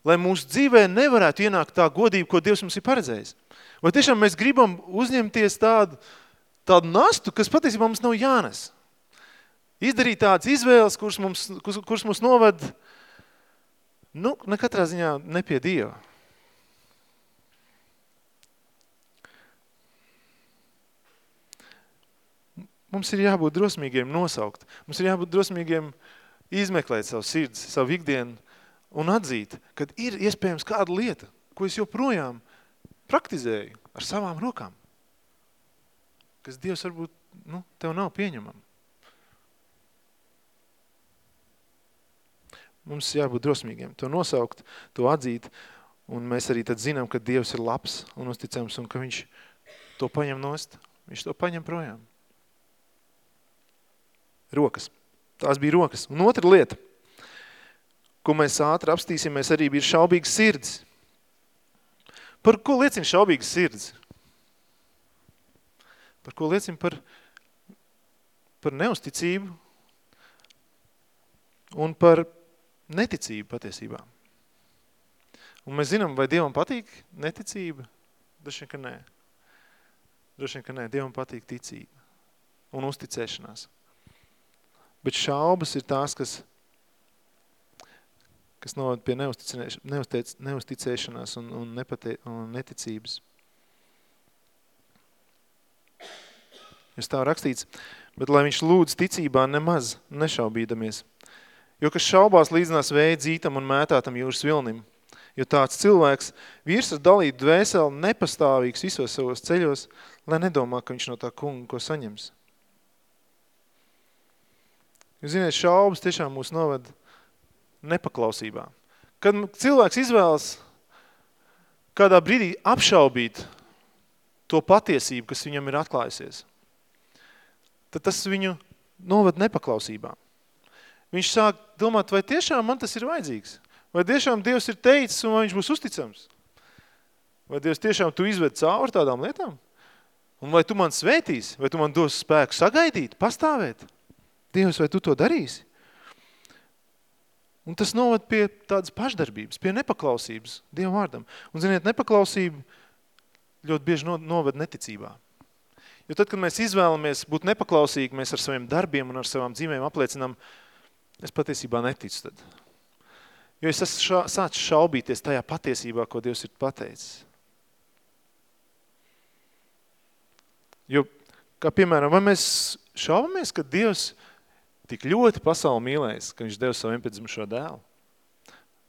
Speaker 3: lai mūsu dzīvē nevarētu ienākt tā godība, ko Dievs mums ir paredzējis. Vai tiešām mēs gribam uzņemties tādu, tādu nastu, kas patiesībā mums nav jānes? Izdarīt tādas izvēles, kuras mums, kuras, kuras mums noved Nu, ne katrā ziņā ne pie Dieva. Mums ir jābūt drosmīgiem nosaukt. Mums ir jābūt drosmīgiem izmeklēt savu sirds, savu ikdienu un atzīt, ka ir iespējams kāda lieta, ko es joprojām praktizēju ar savām rokām, kas Dievs varbūt nu, tev nav pieņemama. Mums jābūt drosmīgiem, to nosaukt, to atzīt, un mēs arī tad zinām, ka Dievs ir labs un uzticams, un ka viņš to paņem nost, viņš to paņem projām. Rokas. Tās bija rokas. Un otra lieta, ko mēs ātri apstīsimies, arī bija šaubīgas sirds. Par ko liecina šaubīgas sirds? Par ko liecina par, par neusticību un par neticību patiesībā. Un mēs zinām, vai Dievam patīk neticība? Droši vien, ka nē. Droši vien, ka nē. Dievam patīk ticība un uzticēšanās. Bet šaubas ir tās, kas, kas noved pie neusticēšanās un, un, nepate, un neticības. Ir tā rakstīts, bet lai viņš lūdz ticībā nemaz nešaubīdamies. Jo kas šaubās līdzinās vēja dzītam un mētātam jūras vilnim. Jo tāds cilvēks, vīrs ar dalītu dvēseli, nepastāvīgs visos savos ceļos, lai nedomā, ka viņš no tā kunga ko saņems. Jūs ziniet, šaubas tiešām mūs noved nepaklausībā. Kad cilvēks izvēlas kādā brīdī apšaubīt to patiesību, kas viņam ir atklājusies, tad tas viņu noved nepaklausībā. Viņš sāk domāt, vai tiešām man tas ir vajadzīgs? Vai tiešām Dievs ir teicis un vai viņš būs uzticams? Vai Dievs tiešām tu izved cauri tādām lietām? Un vai tu man svētīs? Vai tu man dos spēku sagaidīt, pastāvēt? Dievs, vai tu to darīsi? Un tas novad pie tādas pašdarbības, pie nepaklausības Dievu vārdam. Un, ziniet, nepaklausība ļoti bieži noved neticībā. Jo tad, kad mēs izvēlamies būt nepaklausīgi, mēs ar saviem darbiem un ar savām dzīvēm apliecinām, es patiesībā neticu tad. Jo es esmu šā, sācis šaubīties tajā patiesībā, ko Dievs ir pateicis. Jo, kā piemēram, vai mēs šaubamies, ka Dievs tik ļoti pasauli mīlējis, ka viņš deva savu vienpiedzimušo dēlu.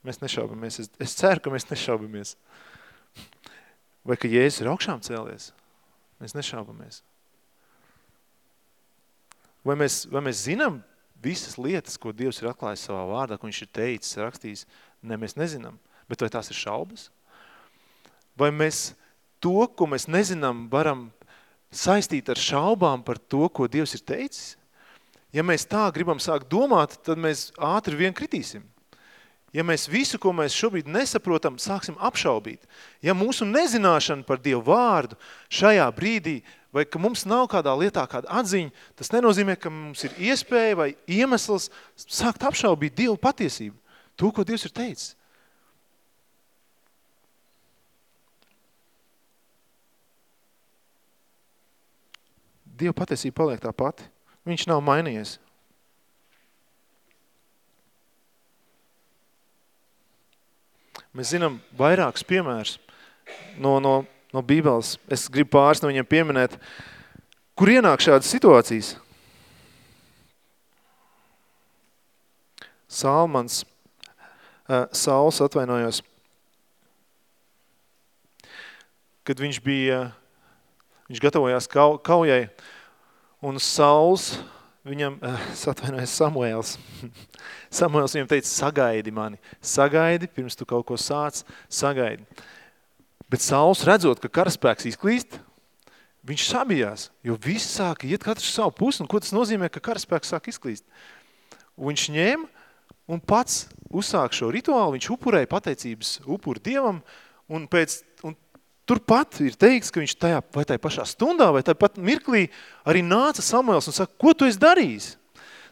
Speaker 3: Mēs nešaubamies. Es, es ceru, ka mēs nešaubamies. Vai ka Jēzus ir augšām cēlies? Mēs nešaubamies. Vai mēs, vai mēs zinām visas lietas, ko Dievs ir atklājis savā vārdā, ko viņš ir teicis, rakstījis? Ne, mēs nezinām. Bet vai tās ir šaubas? Vai mēs to, ko mēs nezinām, varam saistīt ar šaubām par to, ko Dievs ir teicis? Ja mēs tā gribam sākt domāt, tad mēs ātri vien kritīsim. Ja mēs visu, ko mēs šobrīd nesaprotam, sāksim apšaubīt. Ja mūsu nezināšana par Dievu vārdu šajā brīdī, vai ka mums nav kādā lietā kāda atziņa, tas nenozīmē, ka mums ir iespēja vai iemesls sākt apšaubīt Dievu patiesību. To, ko Dievs ir teicis. Dieva patiesība paliek tā pati. Viņš nav mainījies. Mēs zinām vairākus piemērus no, no, no Bībeles. Es gribu pāris no viņiem pieminēt, kur ienāk šādas situācijas. Salmans, uh, Sauls atvainojos, kad viņš bija, viņš gatavojās kau, kaujai, Un Sauls, viņam, es atvainojos, Samuēls. Samuēls viņam teica, sagaidi mani, sagaidi, pirms tu kaut ko sāc, sagaidi. Bet Sauls redzot, ka karaspēks izklīst, viņš sabijās, jo visi sāka iet katrs savu pusi, un ko tas nozīmē, ka karaspēks sāk izklīst. Un viņš ņēma un pats uzsāk šo rituālu, viņš upurēja pateicības upuru Dievam, un pēc Turpat ir teikts, ka viņš tajā, vai tajā pašā stundā, vai tajā pat mirklī arī nāca Samuels un saka, ko tu esi darījis?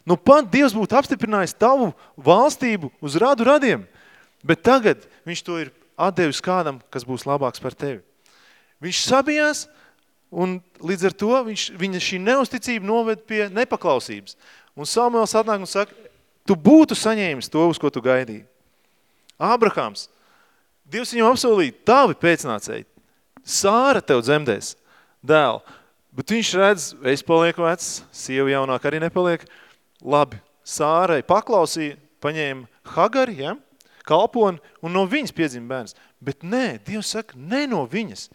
Speaker 3: Nu pat Dievs būtu apstiprinājis tavu valstību uz radu radiem, bet tagad viņš to ir atdevis kādam, kas būs labāks par tevi. Viņš sabijās, un līdz ar to viņš, viņa šī neusticība noved pie nepaklausības. Un Samuels atnāk un saka, tu būtu saņēmis to, uz ko tu gaidīji. Ābrahāms, Dievs viņam apsolīja, tavi pēcnācēji, Sāra tev dzemdēs dēlu, Bet viņš redz, es palieku vecs, sieva jaunāk arī nepaliek. Labi, Sārai paklausīja, paņēma Hagari, ja, kalponi, un no viņas piedzima bērns. Bet nē, Dievs saka, ne no viņas.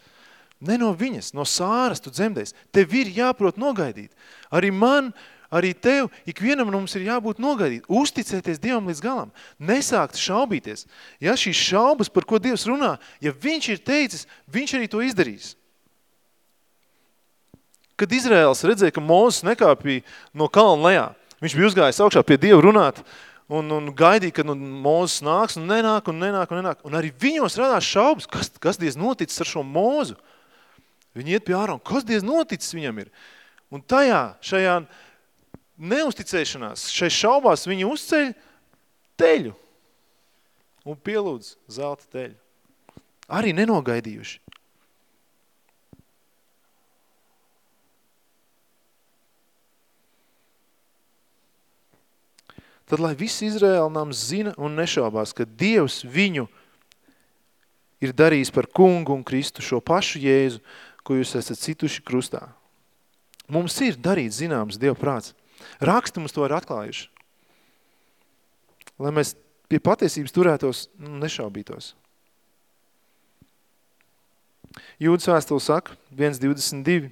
Speaker 3: Ne no viņas, no Sāras tu dzemdēs. Tev ir jāprot nogaidīt. Arī man, arī tev, ikvienam no mums ir jābūt nogaidīt. Uzticēties Dievam līdz galam. Nesākt šaubīties. Ja šīs šaubas, par ko Dievs runā, ja viņš ir teicis, viņš arī to izdarīs. Kad Izraels redzēja, ka Mūzes nekāpīja no kalna lejā, viņš bija uzgājis augšā pie Dievu runāt un, un gaidīja, kad nu, Mūzes nāks un nenāk un nenāk un nenāk. Un arī viņos radās šaubas, kas, kas diez noticis ar šo Mūzu. Viņi iet pie ārā un kas diez noticis viņam ir. Un tajā, šajā neusticēšanās, šai šaubās viņi uzceļ teļu un pielūdz zelta teļu. Arī nenogaidījuši. tad lai viss Izraēla nams zina un nešaubās, ka Dievs viņu ir darījis par kungu un Kristu šo pašu Jēzu, ko jūs esat cituši krustā. Mums ir darīt zināms Dieva prāts. Raksti mums to ir atklājuši. Lai mēs pie patiesības turētos nu, nešaubītos. Jūdas vēstule saka, 1.22.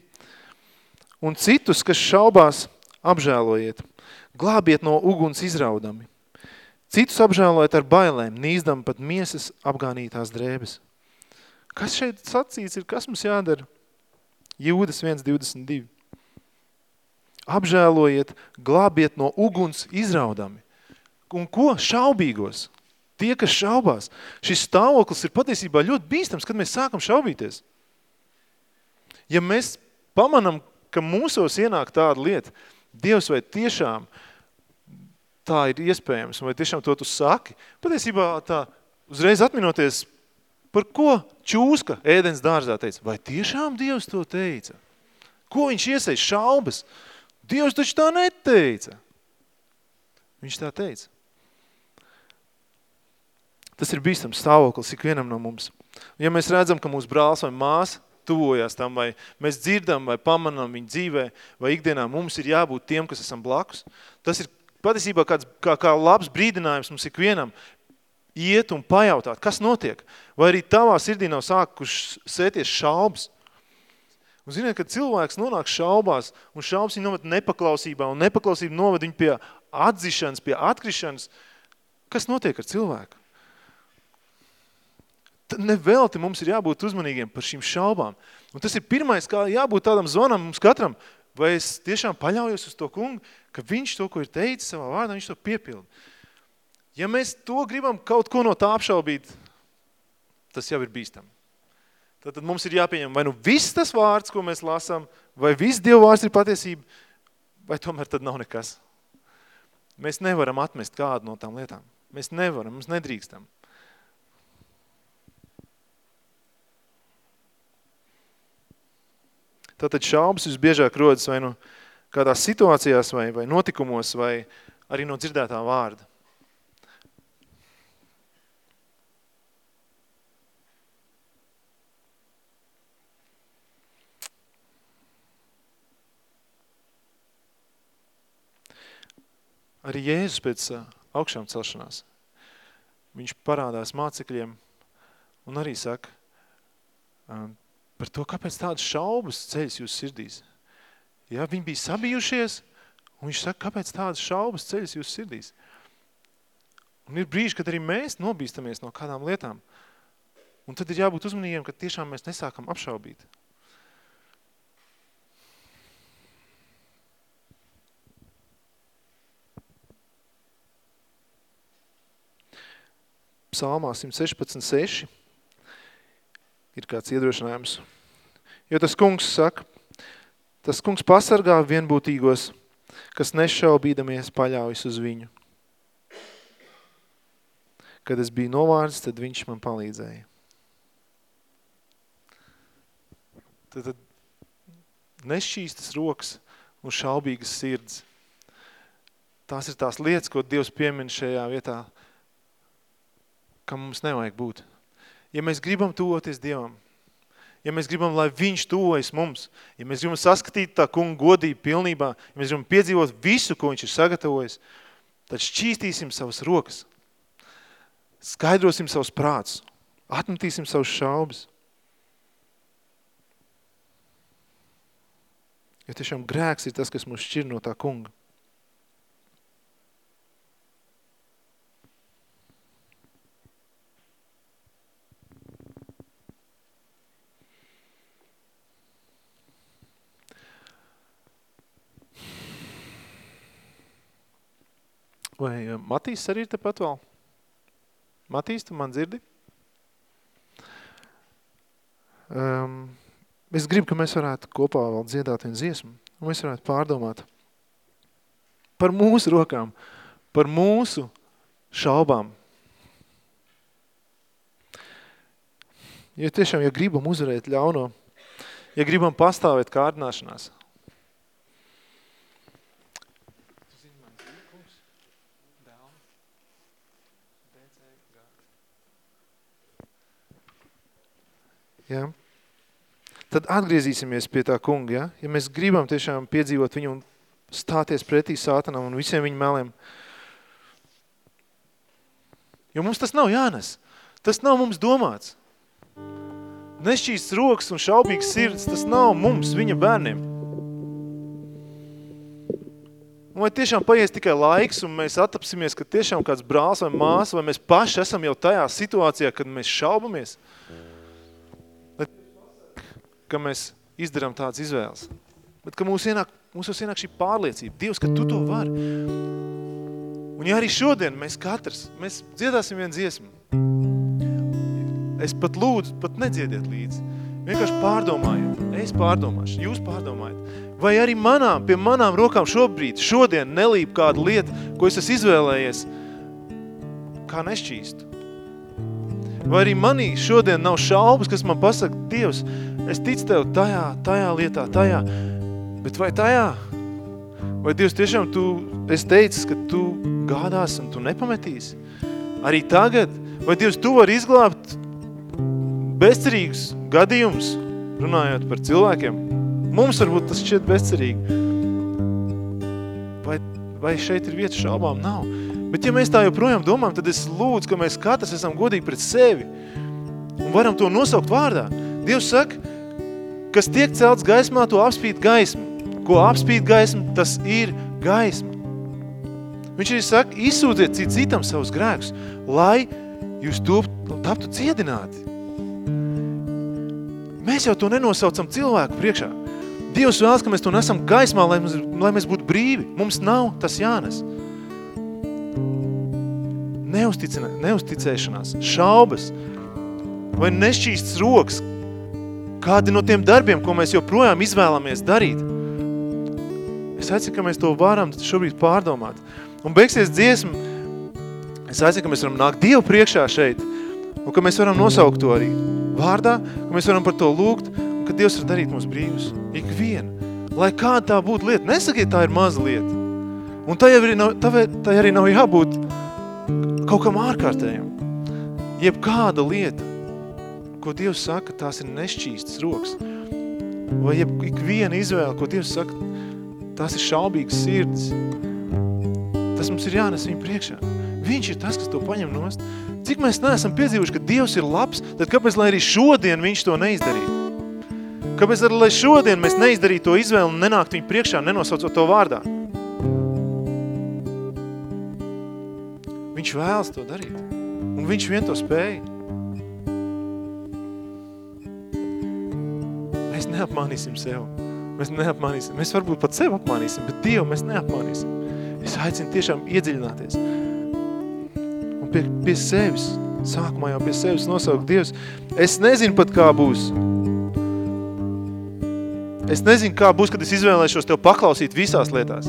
Speaker 3: Un citus, kas šaubās, apžēlojiet, glābiet no uguns izraudami. Citus apžēlojot ar bailēm, nīzdam pat miesas apgānītās drēbes. Kas šeit sacīts ir, kas mums jādara? Jūdas 1.22. Apžēlojiet, glābiet no uguns izraudami. Un ko? Šaubīgos. Tie, kas šaubās. Šis stāvoklis ir patiesībā ļoti bīstams, kad mēs sākam šaubīties. Ja mēs pamanam, ka mūsos ienāk tāda lieta, Dievs vai tiešām uh, tā ir iespējams, vai tiešām to tu saki. Patiesībā tā uzreiz atminoties, par ko čūska ēdens dārzā teica, vai tiešām Dievs to teica? Ko viņš iesaist šaubas? Dievs taču tā neteica. Viņš tā teica. Tas ir bīstams stāvoklis ikvienam no mums. Ja mēs redzam, ka mūsu brālis vai māsa tuvojās tam, vai mēs dzirdam vai pamanam viņu dzīvē, vai ikdienā mums ir jābūt tiem, kas esam blakus, tas ir patiesībā kāds, kā, kā labs brīdinājums mums ikvienam iet un pajautāt, kas notiek. Vai arī tavā sirdī nav sākuši sēties šaubas. Un ziniet, kad cilvēks nonāk šaubās, un šaubas viņu noved nepaklausībā, un nepaklausība noved viņu pie atzišanas, pie atkrišanas, kas notiek ar cilvēku? Nevelti mums ir jābūt uzmanīgiem par šīm šaubām. Un tas ir pirmais, kā jābūt tādam zvanam mums katram, vai es tiešām paļaujos uz to kungu, ka viņš to, ko ir teicis savā vārdā, viņš to piepilda. Ja mēs to gribam kaut ko no tā apšaubīt, tas jau ir bīstam. Tad, mums ir jāpieņem vai nu viss tas vārds, ko mēs lasām, vai viss Dieva vārds ir patiesība, vai tomēr tad nav nekas. Mēs nevaram atmest kādu no tām lietām. Mēs nevaram, mums nedrīkstam. Tātad šaubas visbiežāk rodas vai nu kādās situācijās vai, vai notikumos vai arī no dzirdētā vārda. Arī Jēzus pēc augšām celšanās, viņš parādās mācekļiem un arī saka par to, kāpēc tādas šaubas ceļas jūs sirdīs. Ja, viņi bija sabijušies, un viņš saka, kāpēc tādas šaubas ceļas jūs sirdīs? Un ir brīži, kad arī mēs nobīstamies no kādām lietām. Un tad ir jābūt uzmanīgiem, ka tiešām mēs nesākam apšaubīt. Psalmā 116.6 ir kāds iedrošinājums. Jo tas kungs saka, Tas kungs pasargā vienbūtīgos, kas nešaubīdamies paļaujas uz viņu. Kad es biju novārds, tad viņš man palīdzēja. Tad, tad nešķīstas rokas un šaubīgas sirds. Tās ir tās lietas, ko Dievs piemin šajā vietā, kam mums nevajag būt. Ja mēs gribam tuvoties Dievam, ja mēs gribam, lai viņš tuvojas mums, ja mēs gribam saskatīt tā kunga godību pilnībā, ja mēs gribam piedzīvot visu, ko viņš ir sagatavojis, tad šķīstīsim savas rokas, skaidrosim savus prātus, atmetīsim savus šaubas. Jo tiešām grēks ir tas, kas mūs šķir no tā kunga. Vai eh, Matīs arī ir tepat vēl? Matīs, tu man dzirdi? Um, es gribu, ka mēs varētu kopā vēl dziedāt vienu dziesmu, un mēs varētu pārdomāt par mūsu rokām, par mūsu šaubām. Jo tiešām, ja gribam uzvarēt ļauno, ja gribam pastāvēt kārdināšanās, Ja? Tad atgriezīsimies pie tā kunga, ja? ja mēs gribam tiešām piedzīvot viņu un stāties pretī sātanam un visiem viņa meliem. Jo mums tas nav jānes. Tas nav mums domāts. Nešķīsts rokas un šaubīgs sirds, tas nav mums, viņa bērniem. Un vai tiešām paies tikai laiks un mēs atapsimies, ka tiešām kāds brāls vai māsa, vai mēs paši esam jau tajā situācijā, kad mēs šaubamies – ka mēs izdarām tādas izvēles. Bet ka mūs ienāk, mūsos ienāk šī pārliecība. Dievs, ka tu to vari. Un ja arī šodien mēs katrs, mēs dziedāsim vienu dziesmu. Es pat lūdzu, pat nedziediet līdzi. Vienkārši pārdomājiet. Es pārdomāšu, jūs pārdomājiet. Vai arī manām, pie manām rokām šobrīd, šodien nelīp kāda lieta, ko es esmu izvēlējies, kā nešķīstu. Vai arī manī šodien nav šaubas, kas man pasaka, Dievs, es ticu Tev tajā, tajā lietā, tajā, bet vai tajā? Vai Dievs tiešām Tu, es teicis, ka Tu gādās un Tu nepametīsi? Arī tagad? Vai Dievs Tu var izglābt bezcerīgus gadījumus, runājot par cilvēkiem? Mums varbūt tas šķiet bezcerīgi. Vai, vai šeit ir vieta šaubām? Nav. Bet ja mēs tā joprojām domājam, tad es lūdzu, ka mēs katrs esam godīgi pret sevi un varam to nosaukt vārdā. Dievs saka, kas tiek celts gaismā, to apspīd gaismu. Ko apspīd gaismu, tas ir gaisma. Viņš arī saka, izsūdziet cit citam savus grēkus, lai jūs to taptu dziedināti. Mēs jau to nenosaucam cilvēku priekšā. Dievs vēlas, ka mēs to nesam gaismā, lai, mums, lai mēs būtu brīvi. Mums nav tas jānes neusticēšanās, šaubas vai nešķīsts rokas, kādi no tiem darbiem, ko mēs joprojām izvēlamies darīt. Es aicinu, ka mēs to varam šobrīd pārdomāt. Un beigsies dziesma, es aicinu, ka mēs varam nākt Dievu priekšā šeit, un ka mēs varam nosaukt to arī vārdā, ka mēs varam par to lūgt, un ka Dievs var darīt mums brīvus. Ikvienu. Lai kāda tā būtu lieta. Nesakiet, tā ir maza lieta. Un tā, arī nav, tā, tā arī nav jābūt kaut kam ārkārtējam. Jeb kāda lieta, ko Dievs saka, tās ir nešķīstas rokas. Vai jeb ikviena izvēle, ko Dievs saka, tās ir šaubīgas sirds. Tas mums ir jānes viņu priekšā. Viņš ir tas, kas to paņem nost. Cik mēs neesam piedzīvuši, ka Dievs ir labs, tad kāpēc, lai arī šodien viņš to neizdarītu? Kāpēc, lai šodien mēs neizdarītu to izvēli un nenākt viņu priekšā, nenosaucot to vārdā? Viņš vēlas to darīt. Un viņš vien to spēja. Mēs neapmānīsim sev. Mēs neapmānīsim. Mēs varbūt pat sev apmānīsim, bet Dievu mēs neapmānīsim. Es aicinu tiešām iedziļināties. Un pie, pie sevis, sākumā jau pie sevis nosaukt Dievs. Es nezinu pat kā būs. Es nezinu, kā būs, kad es izvēlēšos Tev paklausīt visās lietās.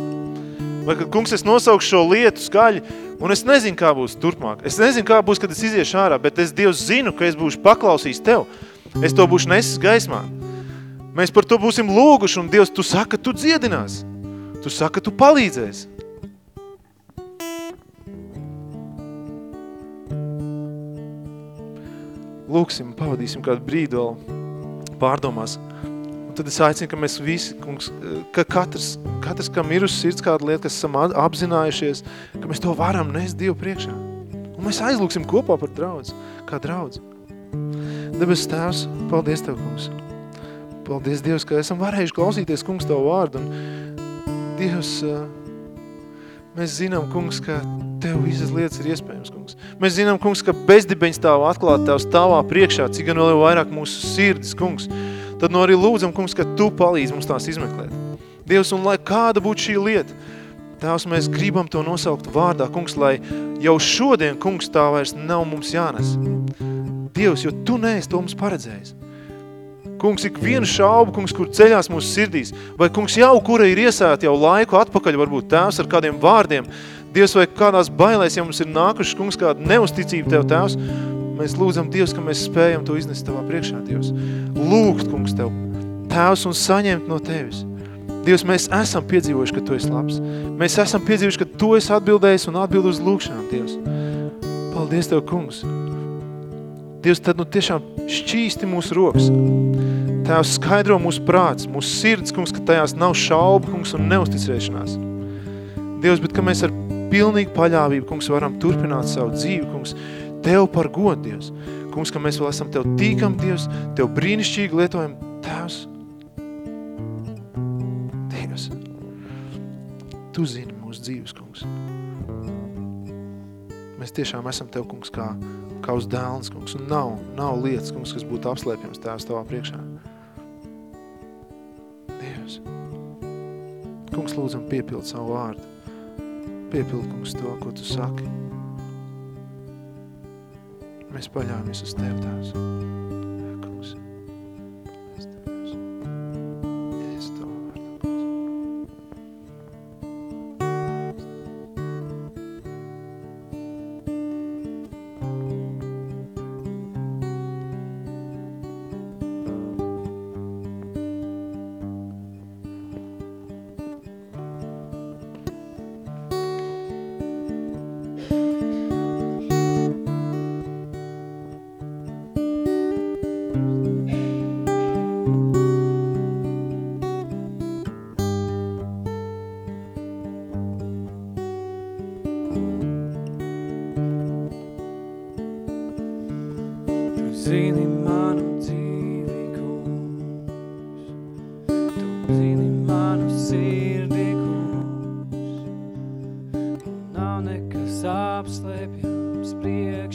Speaker 3: Vai, kad kungs, es nosaukšu šo lietu skaļi, Un es nezinu, kā būs turpmāk. Es nezinu, kā būs, kad es iziešu ārā, bet es Dievs zinu, ka es būšu paklausījis Tev. Es to būšu nesis gaismā. Mēs par to būsim lūguši, un Dievs, Tu saka, Tu dziedinās. Tu saka, Tu palīdzēsi. Lūksim, pavadīsim kādu brīdi vēl pārdomās. Tad es aicinu, ka mēs visi, kungs, ka katrs, katrs kam ir uz sirds kāda lieta, kas esam apzinājušies, ka mēs to varam nest Dievu priekšā. Un mēs aizlūksim kopā par draudz, kā draudz. Debes tēvs, paldies Tev, kungs. Paldies, Dievs, ka esam varējuši klausīties, kungs, Tavu vārdu. Un Dievs, mēs zinām, kungs, ka Tev visas lietas ir iespējams, kungs. Mēs zinām, kungs, ka bezdibeņs Tavu atklāt Tavs Tavā priekšā, cik gan vēl vairāk mūsu sirdis, kungs. Tad no arī lūdzam, kungs, ka Tu palīdz mums tās izmeklēt. Dievs, un lai kāda būtu šī lieta, Tēvs, mēs gribam to nosaukt vārdā, kungs, lai jau šodien, kungs, tā vairs nav mums jānes. Dievs, jo Tu neesi to mums paredzējis. Kungs, ik vienu šaubu, kungs, kur ceļās mūsu sirdīs, vai kungs jau, kura ir iesēta jau laiku atpakaļ, varbūt tēvs ar kādiem vārdiem, Dievs, vai kādās bailēs, ja mums ir nākuši, kungs, kāda neusticība Tev, tēvs, mēs lūdzam, Dievs, ka mēs spējam to iznest Tavā priekšā, Dievs. Lūgt, kungs, Tev, tēvs un saņemt no Tevis. Dievs, mēs esam piedzīvojuši, ka Tu esi labs. Mēs esam piedzīvojuši, ka Tu esi atbildējis un atbild uz lūkšanām, Dievs. Paldies Tev, kungs. Dievs, tad nu tiešām šķīsti mūsu rokas. Tēvs skaidro mūsu prāts, mūsu sirds, kungs, ka tajās nav šaubu, kungs, un neusticēšanās. Dievs, bet ka mēs ar pilnīgu paļāvību, kungs, varam turpināt savu dzīvi, kungs, Tev par godu, Dievs. Kungs, ka mēs vēl esam Tev tīkam, Dievs, Tev brīnišķīgi lietojam, Tēvs, Tu zini mūsu dzīves, kungs. Mēs tiešām esam Tev, kungs, kā, kā uz dēlnes, kungs, un nav, nav lietas, kungs, kas būtu apslēpjams Tēvs Tavā priekšā. Dievs. Kungs, lūdzam piepild savu vārdu. Piepild, kungs, to, ko Tu saki. Mēs paļāmies uz Tev, Tēvs.
Speaker 2: Mīlēt